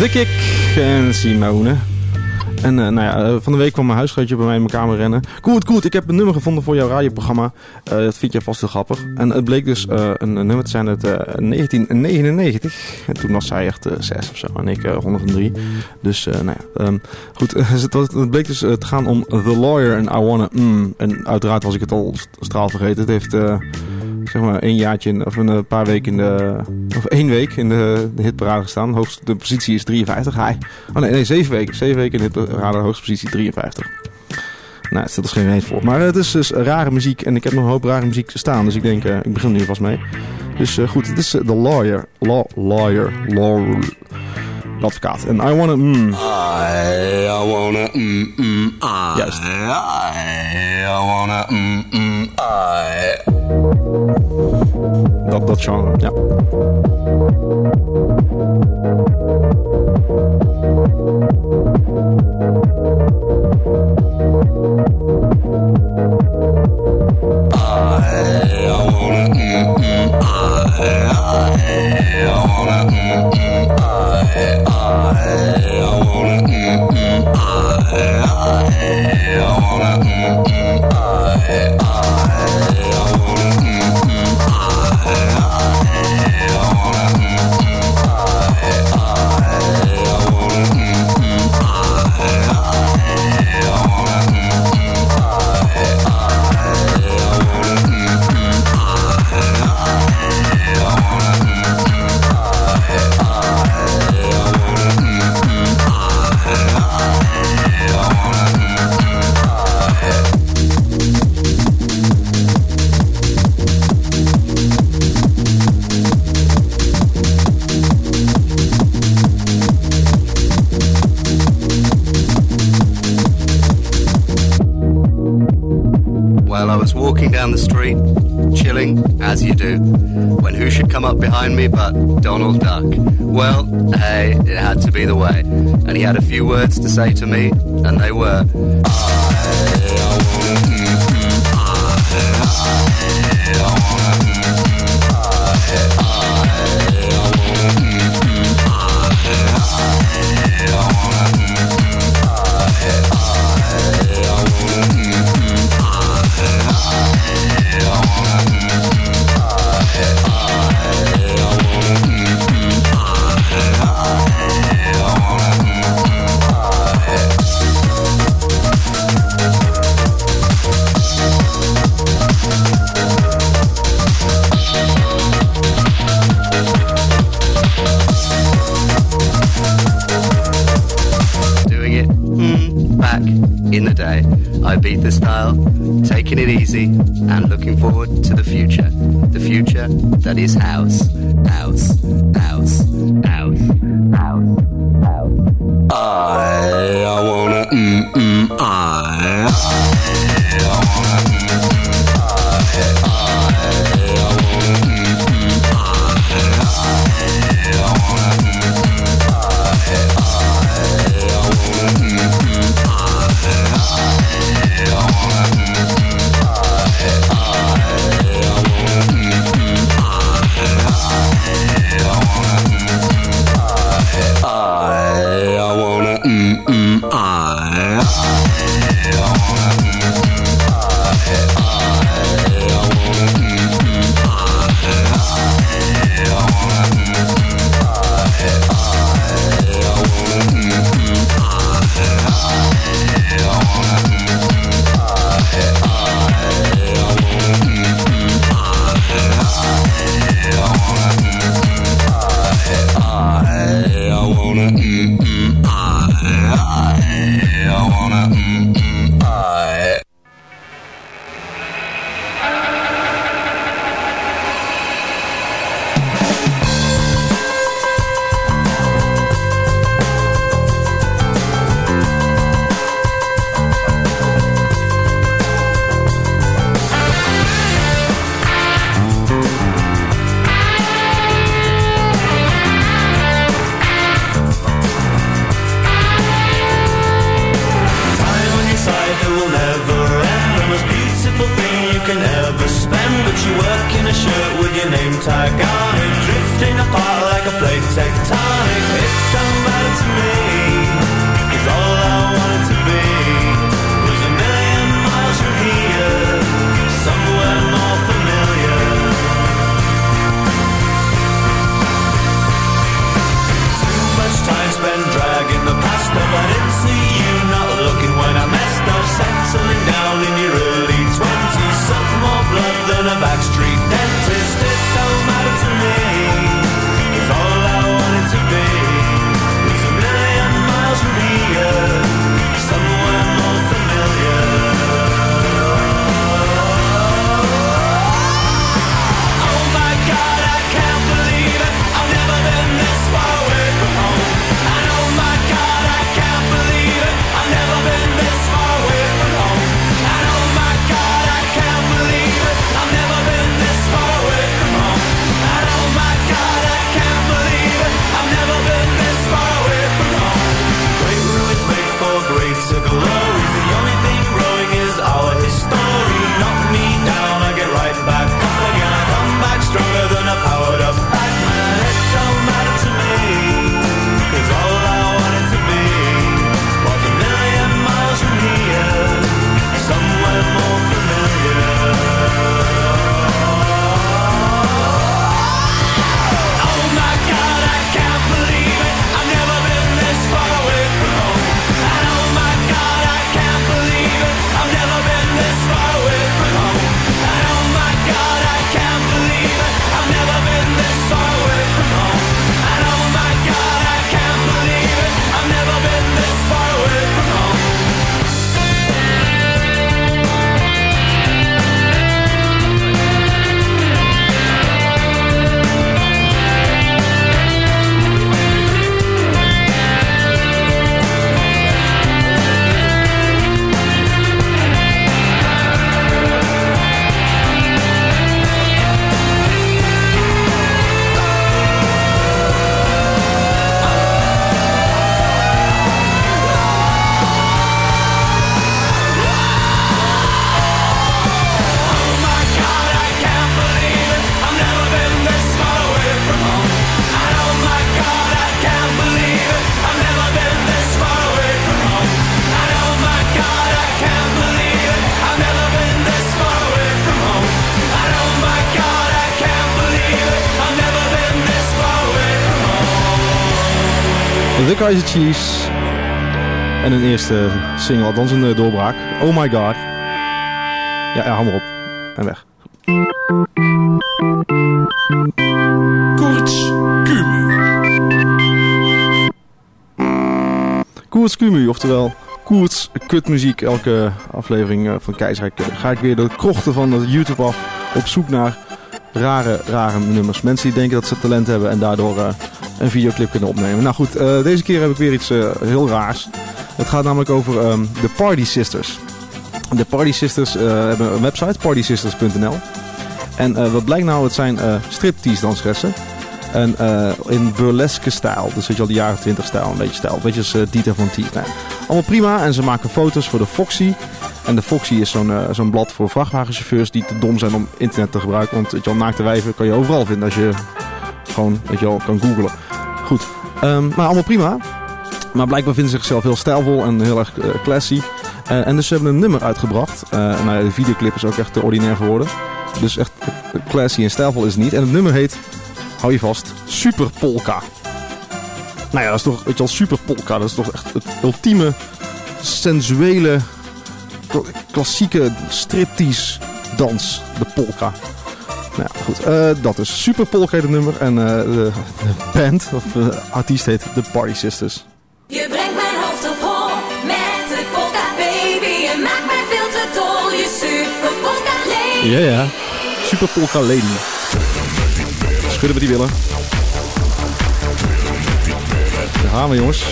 The Kick en Simone. En eh, nou ja, eh, van de week kwam mijn huisgenootje bij mij in mijn kamer rennen. Goed, goed, ik heb een nummer gevonden voor jouw radioprogramma. Eh, dat vind je vast heel grappig. En het bleek dus eh, een, nummer te zijn uit eh, 1999. En toen was zij echt 6 of zo en ik eh, 103. Dus nou ja, ehm, goed. het, was- het bleek dus te gaan om The Lawyer en I Wanna Mm. En uiteraard was ik het al st- straal vergeten. Het heeft zeg maar een jaartje of een eh, paar weken in de of één week in de, de hitparade gestaan. Hoogste de positie is 53. Hi. Oh nee, nee, zeven weken. Zeven weken in de hitparade, hoogste positie 53. Nou, het stelt dus geen eens voor. Maar het is dus rare muziek en ik heb nog een hoop rare muziek staan. Dus ik denk, eh, ik begin er nu vast mee. Dus eh, goed, het is eh, The Lawyer. Law, lawyer. Law, advocaat. En I wanna... Mm. I, I wanna, mm, mm, I. Juist. I, I wanna, mm, mm, I. Dat, dat genre, ja. Well, I I wanna. As you do, when who should come up behind me but Donald Duck? Well, hey, it had to be the way. And he had a few words to say to me, and they were. That is house, house, Kaiser Chiefs. En een eerste single, althans een eh, doorbraak. Oh my god. Ja, ja, maar op. En weg. Koorts Kumu. Koerts Kumu, oftewel Koerts kutmuziek. Elke aflevering eh, van Keizerrijk eh, ga ik weer de krochten van YouTube af op zoek naar rare, rare nummers. Mensen die denken dat ze talent hebben en daardoor een videoclip kunnen opnemen. Nou goed, eh, deze keer heb ik weer iets eh, heel raars. Het gaat namelijk over ehm, de Party Sisters. De Party Sisters eh, hebben een website, partysisters.nl. En wat blijkt nou, het zijn striptease danseressen. En in burlesque stijl. Dus weet je al, de jaren 20 stijl, een beetje stijl. Een beetje als Dieter van Tief. Nou, allemaal prima. En ze maken foto's voor de Foxy. En de Foxy is zo'n zo'n blad voor vrachtwagenchauffeurs die te dom zijn om internet te gebruiken. Want weet je wel, naakte wijven kan je overal vinden als je gewoon, weet je wel, kan googlen. Goed. Ehm, maar allemaal prima. Maar blijkbaar vinden ze zichzelf heel stijlvol en heel erg eh, classy. Eh, en dus ze hebben een nummer uitgebracht. Ja, de videoclip is ook echt te ordinair voor woorden. Dus echt classy en stijlvol is het niet. En het nummer heet, hou je vast, Super Polka. Nou ja, dat is toch, weet je Super Polka. Dat is toch echt het ultieme sensuele kla- klassieke striptease dans, de polka. Nou ja, goed. eh, dat is Super Polka heet het nummer. En eh, de, de band, of de artiest heet The Party Sisters. Je brengt mijn hoofd op hol met de polka baby. Je maakt mij veel te dol, je super polka lady. Ja, ja. Super Polka Lady. Schudden we die willen. Daar gaan we, jongens.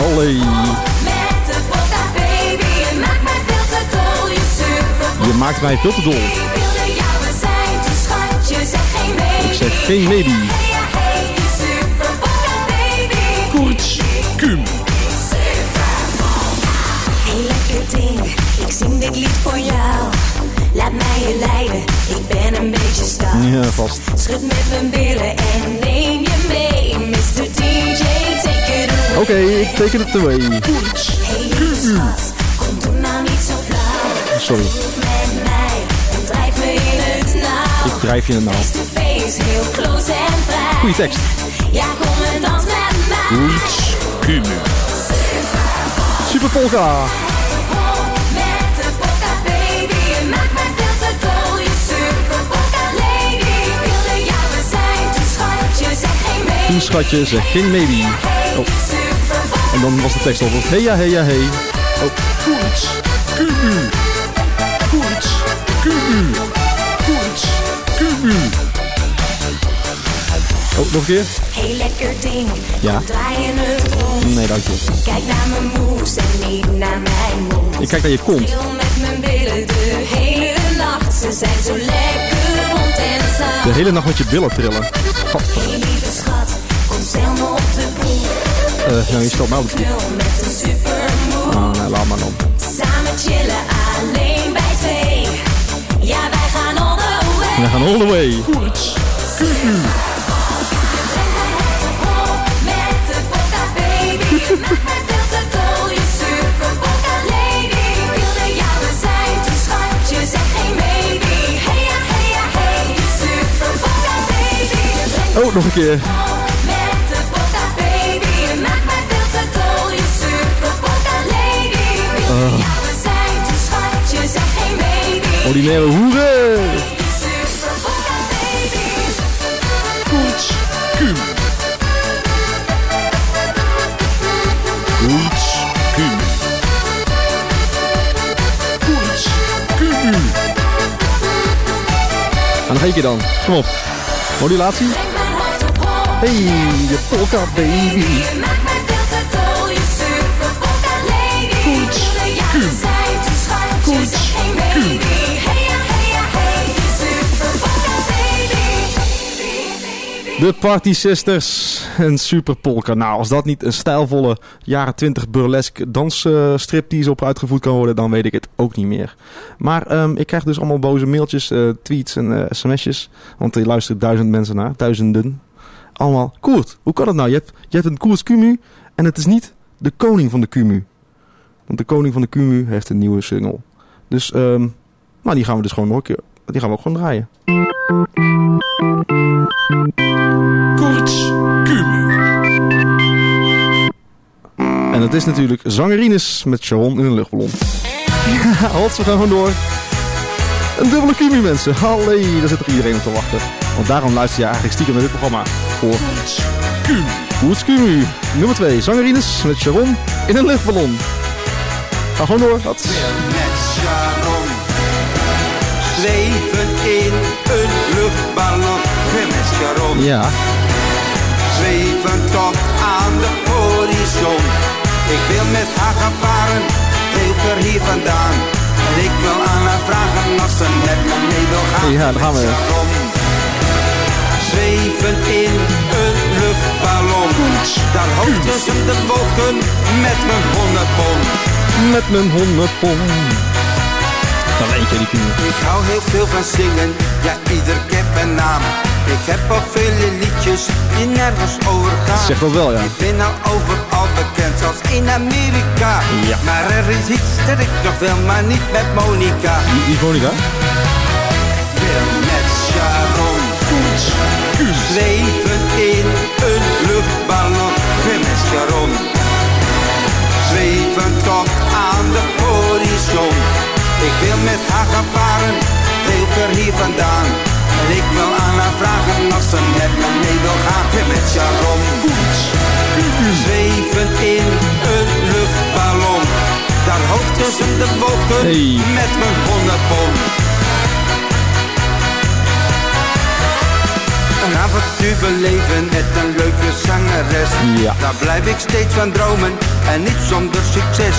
Olé. Je maakt mij veel te dol. Ik zeg geen baby. Koerts, kum. Hey lekker ding, ik zing dit lied voor jou. Laat mij je leiden, ik ben een beetje star. Ja, vast. Schud met mijn billen en neem je mee. Mr. DJ, take Oké, ik teken het away. Sorry, ik drijf je in de. Goeie tekst. Ja, kom en dans met mij. Super Polka. Baby, toen schatje, zeg geen maybe. Oh. En dan was de tekst al. Hey ja, hey ja, hey. Oh. Koerts, kumu. Koerts, kumu. Koerts, kumu. Oh, nog een keer? Hey lekker ding, Ja. draai je het rond. Nee, dank je. Kijk naar mijn moves en niet naar mijn mond. Ik kijk naar je kont. Speel met mijn billen de hele nacht. Ze zijn zo lekker rond en zacht. De hele nacht met je billen trillen. Eh, nou, je stelt mij op de proef. Een move. Ah, nee, laat maar dan. Samen chillen, alleen bij twee. Ja, wij gaan all the way. We gaan all the way. Koerts, kumu. Met de polka Ordinaire hoeren. Je. Koerts, kum. Koerts, kum. Koerts, kumu. En nog één keer dan. Kom op. Modulatie. Hey, de polka baby. Je maakt mij veel De Party Sisters en Super Polka. Nou, als dat niet een stijlvolle jaren 20 burlesque dansstrip die op uitgevoerd kan worden, dan weet ik het ook niet meer. Maar ehm, ik krijg dus allemaal boze mailtjes, eh, tweets en eh, sms'jes. Want er luisteren duizend mensen naar, duizenden. Allemaal, Koert, hoe kan dat nou? Je hebt, je hebt een Koert Kumu en het is niet de koning van de Kumu. Want de koning van de Kumu heeft een nieuwe single. Dus, ehm, nou, die gaan we dus gewoon nog een keer, die gaan we ook gewoon draaien. Koorts Kumu. En dat is natuurlijk Zangerines met Sharon in een luchtballon. Ja, Hots, we gaan gewoon door. Een dubbele Kumu mensen. Hallee, daar zit er iedereen op te wachten. Want daarom luister je eigenlijk stiekem naar dit programma. Voor Kumu. Koorts Kumu. Nummer 2, Zangerines met Sharon in een luchtballon. Ga gewoon door. Hots. met Sharon. Zweven in een luchtballon. Met Sharon. Ja. Aan de horizon. Ik wil met haar gaan varen, heel ver hier vandaan. En ik wil aan haar vragen als ze met me mee wil gaan. Ja, daar gaan we. Zweven in een luchtballon. Daar hoog tussen de wolken met mijn honderdpon. Met mijn honderdpon. Dan weet je die Kumu. Ik hou heel veel van zingen, ja ieder kent mijn naam. Ik heb al vele liedjes die nergens over gaan. Zeg dat wel, ja. Ik ben al overal bekend, zoals in Amerika. Ja. Maar er is iets dat ik nog wil, maar niet met Monica. Is Monica? Wil met Sharon. Koets, Zweven in een luchtballon, met Sharon. Zweven tot aan de horizon. Ik wil met haar gaan varen, heel ver hier vandaan. Ik wil aan haar vragen als ze met me mee wil gaan. met Sharon. Zweven in een luchtballon. Daar hoog tussen de wolken met mijn honderdpon. Een avontuur beleven met een leuke zangeres. Ja. Daar blijf ik steeds van dromen en niet zonder succes.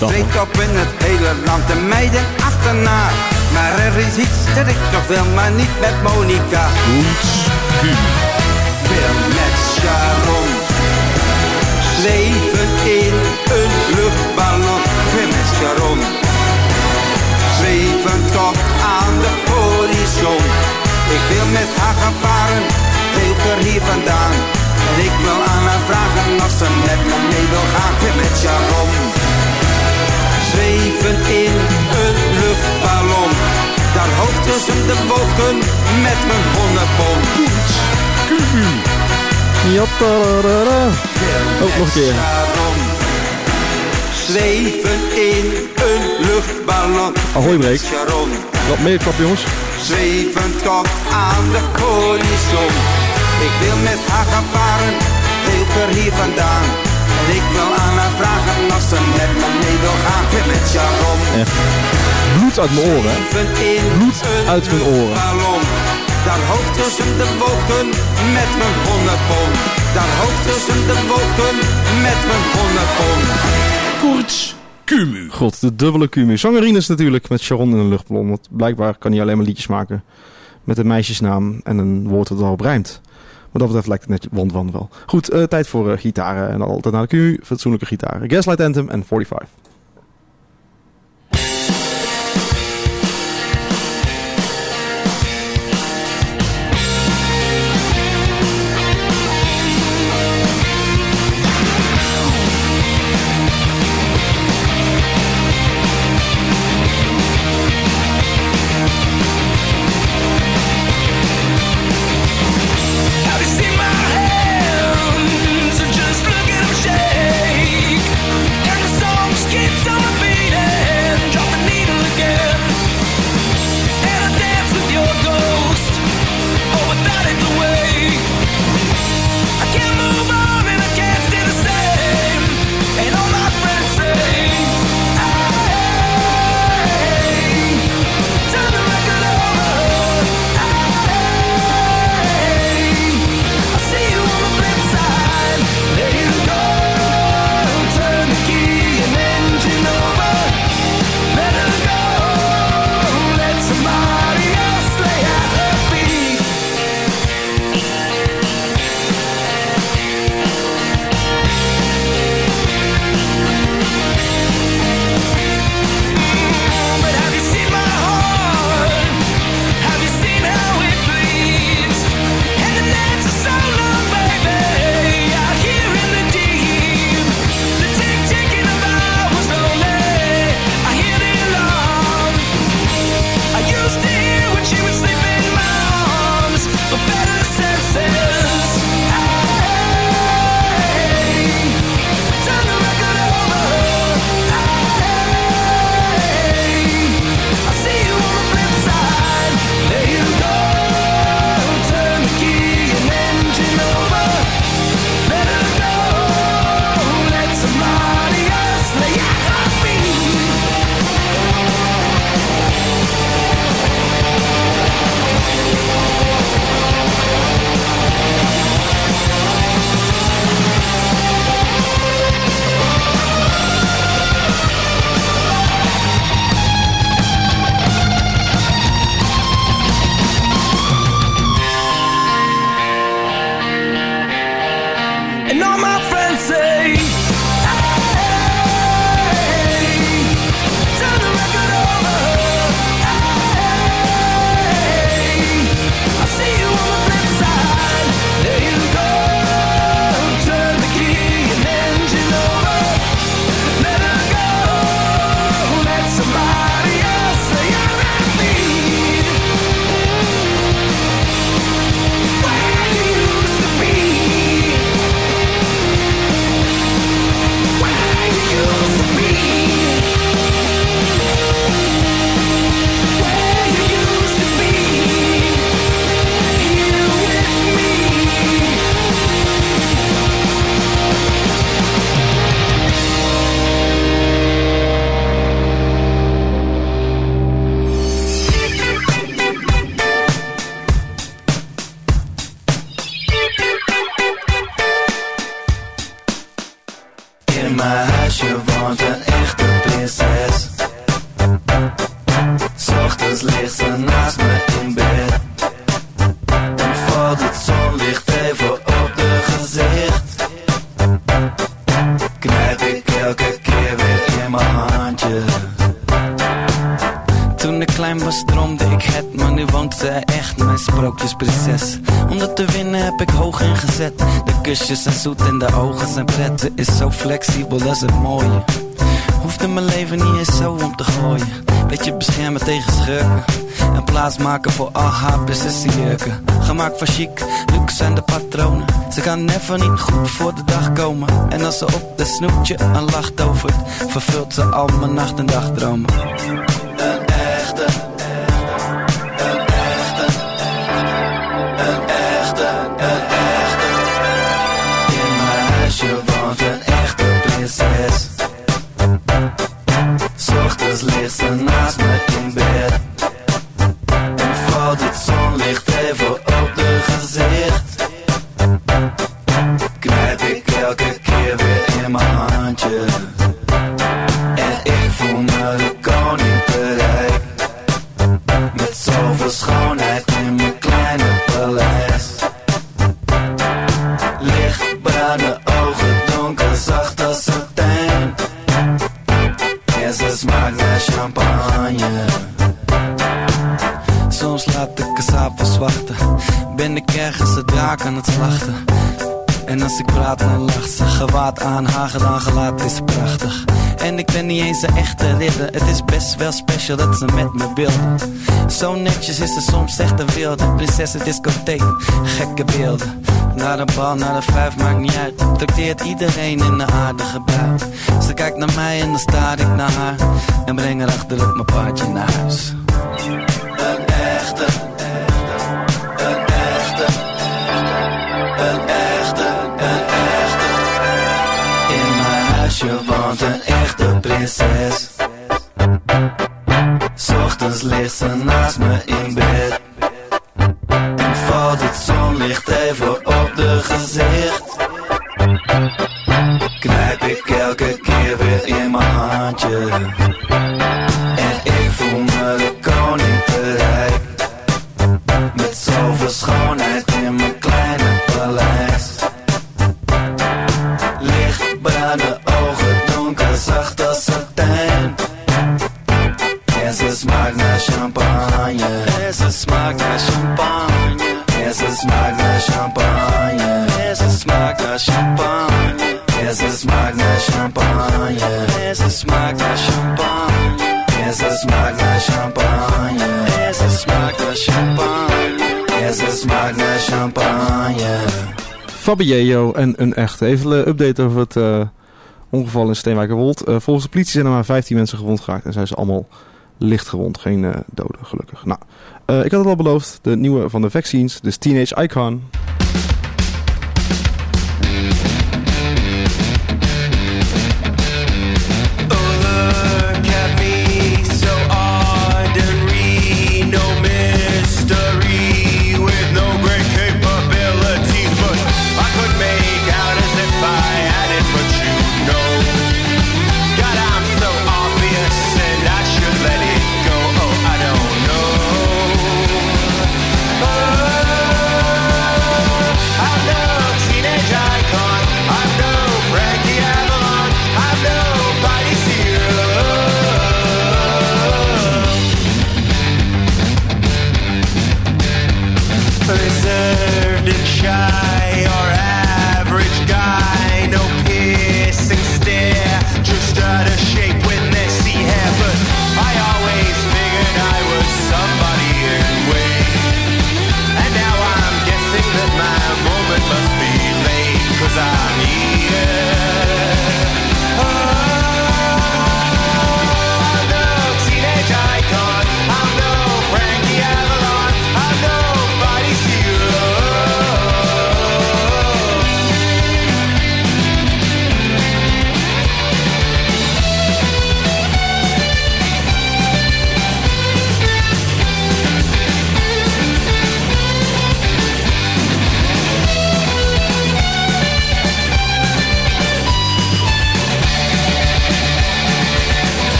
Ik weet op in het hele land de meiden achterna. Maar er is iets dat ik nog wil, maar niet met Monica. Wil met Sharon. Zweven in een luchtballon. Wil met Sharon. Zweven tot aan de horizon. Ik wil met haar gaan varen, heel ver hier vandaan. En ik wil aan haar vragen als ze met me mee wil gaan. Weer met Sharon. Zweven in een luchtballon. Tussen de wolken met mijn honderdpon. Japparara. Ook nog een keer. Zweven in een luchtballon. Ahoy. Sharon. Wat meer klap, jongens. Zweven tot aan de horizon. Ik wil met haar gaan varen, heel ver hier vandaan. En ik wil aan haar vragen als ze met me mee wil gaan. Weer met Sharon. Echt. Bloed uit mijn oren. Bloed uit mijn oren. Daar hoog tussen de wolken met mijn honderdpon. Daar hoog tussen de wolken met mijn honderdpon. Koorts. Kumu. God, de dubbele Kumu. Zangerines natuurlijk met Sharon in een luchtballon. Want blijkbaar kan hij alleen maar liedjes maken met een meisjesnaam en een woord dat erop rijmt. Maar dat betreft lijkt het net wand wel. Goed, eh, tijd voor eh, gitaren. En Kumu, fatsoenlijke gitaren. Gaslight Anthem en 45. Kusjes zijn zoet en de ogen zijn pret. Ze is zo flexibel, dat is het mooie. Hoefde mijn leven niet eens zo om te gooien. Beetje beschermen tegen schurken. En plaats maken voor al haar. Gemaakt van chic, luxe en de patronen. Ze kan never niet goed voor de dag komen. En als ze op de snoepje een lach tovert, vervult ze al mijn nacht- en dagdromen. Wel special dat ze met me wilde Zo netjes is ze soms echt een wilde. Prinsessen discotheek, gekke beelden. Naar de bal, naar de vijf, maakt niet uit. Trakteert iedereen in een aardige bui. Ze kijkt naar mij en dan staar ik naar haar. En breng haar achterop mijn paardje naar huis. Een echte, een echte, een echte, een echte. In mijn huisje woont een echte prinses. Mir tevo Fabio en een echte. Even een update over het eh, ongeval in Steenwijkerwold. Eh volgens de politie zijn er maar 15 mensen gewond geraakt en zijn ze allemaal licht gewond. Geen eh, doden, gelukkig. Nou, eh, ik had het al beloofd. De nieuwe van de vaccines, dus Teenage Icon.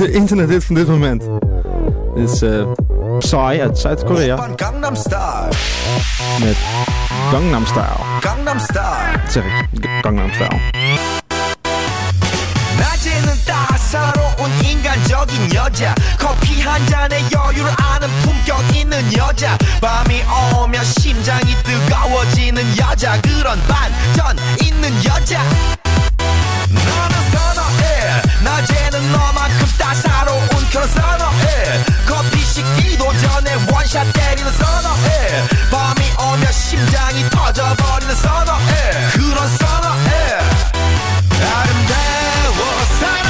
De internethit van dit moment. Dit is eh Psy uit Zuid-Korea. Gangnam Style. Met Gangnam Style. Gangnam Style. Dat zeg ik. Gangnam Style. 낮에는 따사로운 인간적인 여자 커피 한 잔에 여유를 아는 품격 있는 여자 밤이 오면 심장이 뜨거워지는 여자 그런 반전 있는 여자 너는 낮에는 너만큼 따사로운 그런 선어해. 커피 식기도 전에 원샷 때리는 선어해. 밤이 오면 심장이 터져버리는 선어해. 그런 선어해. 아름다워 사랑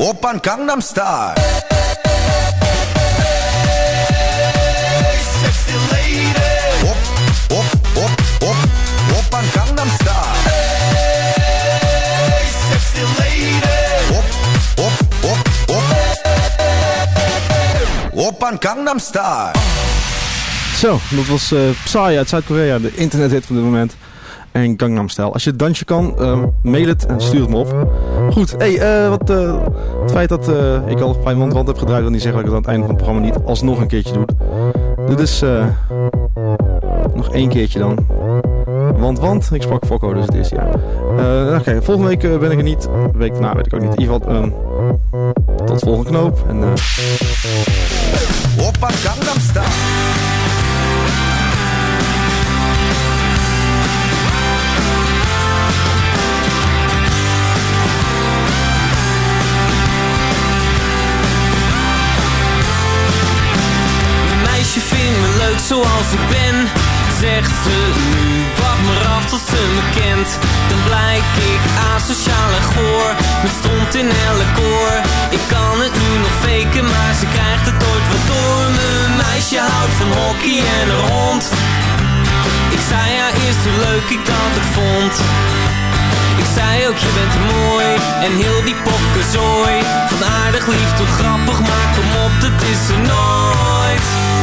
Open Gangnam Style. Open Gangnam Style. Zo, dat was uh, Psy uit Zuid-Korea, de internethit van dit moment. En Gangnam Style. Als je het dansje kan, ehm, mail het en stuur het me op. Goed, hey, eh, wat, eh, het feit dat eh, ik al vijf man heb gedraaid, wil niet zeggen dat ik het aan het einde van het programma niet alsnog een keertje doe. Dit is nog één keertje dan. Want, want, ik sprak Fokko, dus het is ja. Eh, Oké, volgende week ben ik er niet. Week daarna weet ik ook niet. In ieder geval, ehm, tot volgende knoop. En eh, 오빤 zoals ik ben Zegt ze nu, wacht maar af tot ze me kent. Dan blijk ik asociaal en goor Met komt in elk koor. Ik kan het nu nog faken, maar ze krijgt het ooit wel door. Mijn meisje houdt van hockey en een hond. Ik zei haar eerst hoe leuk ik dat het vond. Ik zei ook je bent mooi En heel die pokkenzooi Van aardig lief tot grappig, maar kom op, dat is er nooit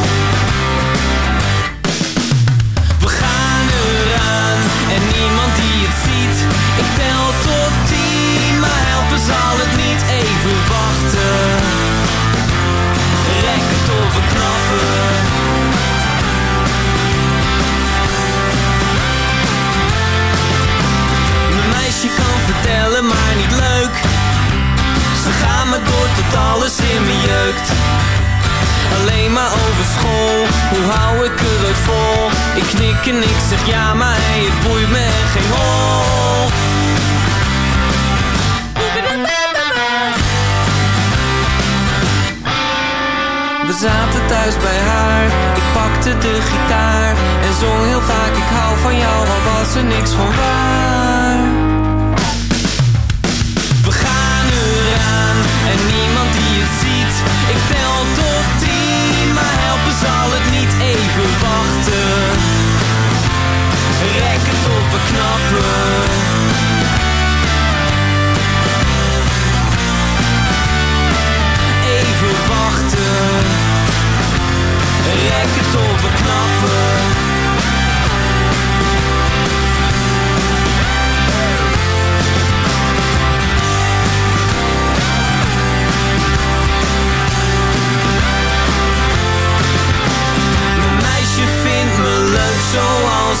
En niemand die het ziet Ik tel tot tien Maar helpen zal het niet even wachten Rek het of we knappen Mijn meisje kan vertellen, maar niet leuk. Ze gaan me door tot alles in me jeukt. Alleen maar over school, hoe hou ik het vol? Ik knik en ik zeg ja, maar hey, het boeit me geen hol. We zaten thuis bij haar, ik pakte de gitaar En zong heel vaak ik hou van jou, al was er niks van waar We gaan eraan en niemand even wachten. Het op, we knappen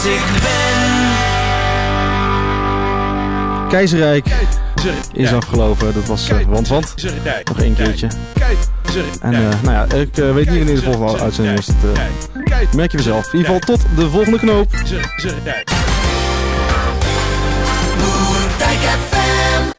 zoals ik ben Keizerrijk is afgelopen. Dat was uh, want want. Nog één keertje. En uh, nou ja, ik uh, weet niet wanneer de volgende uitzending is. Dat merk je vanzelf. In ieder geval tot de volgende knoop.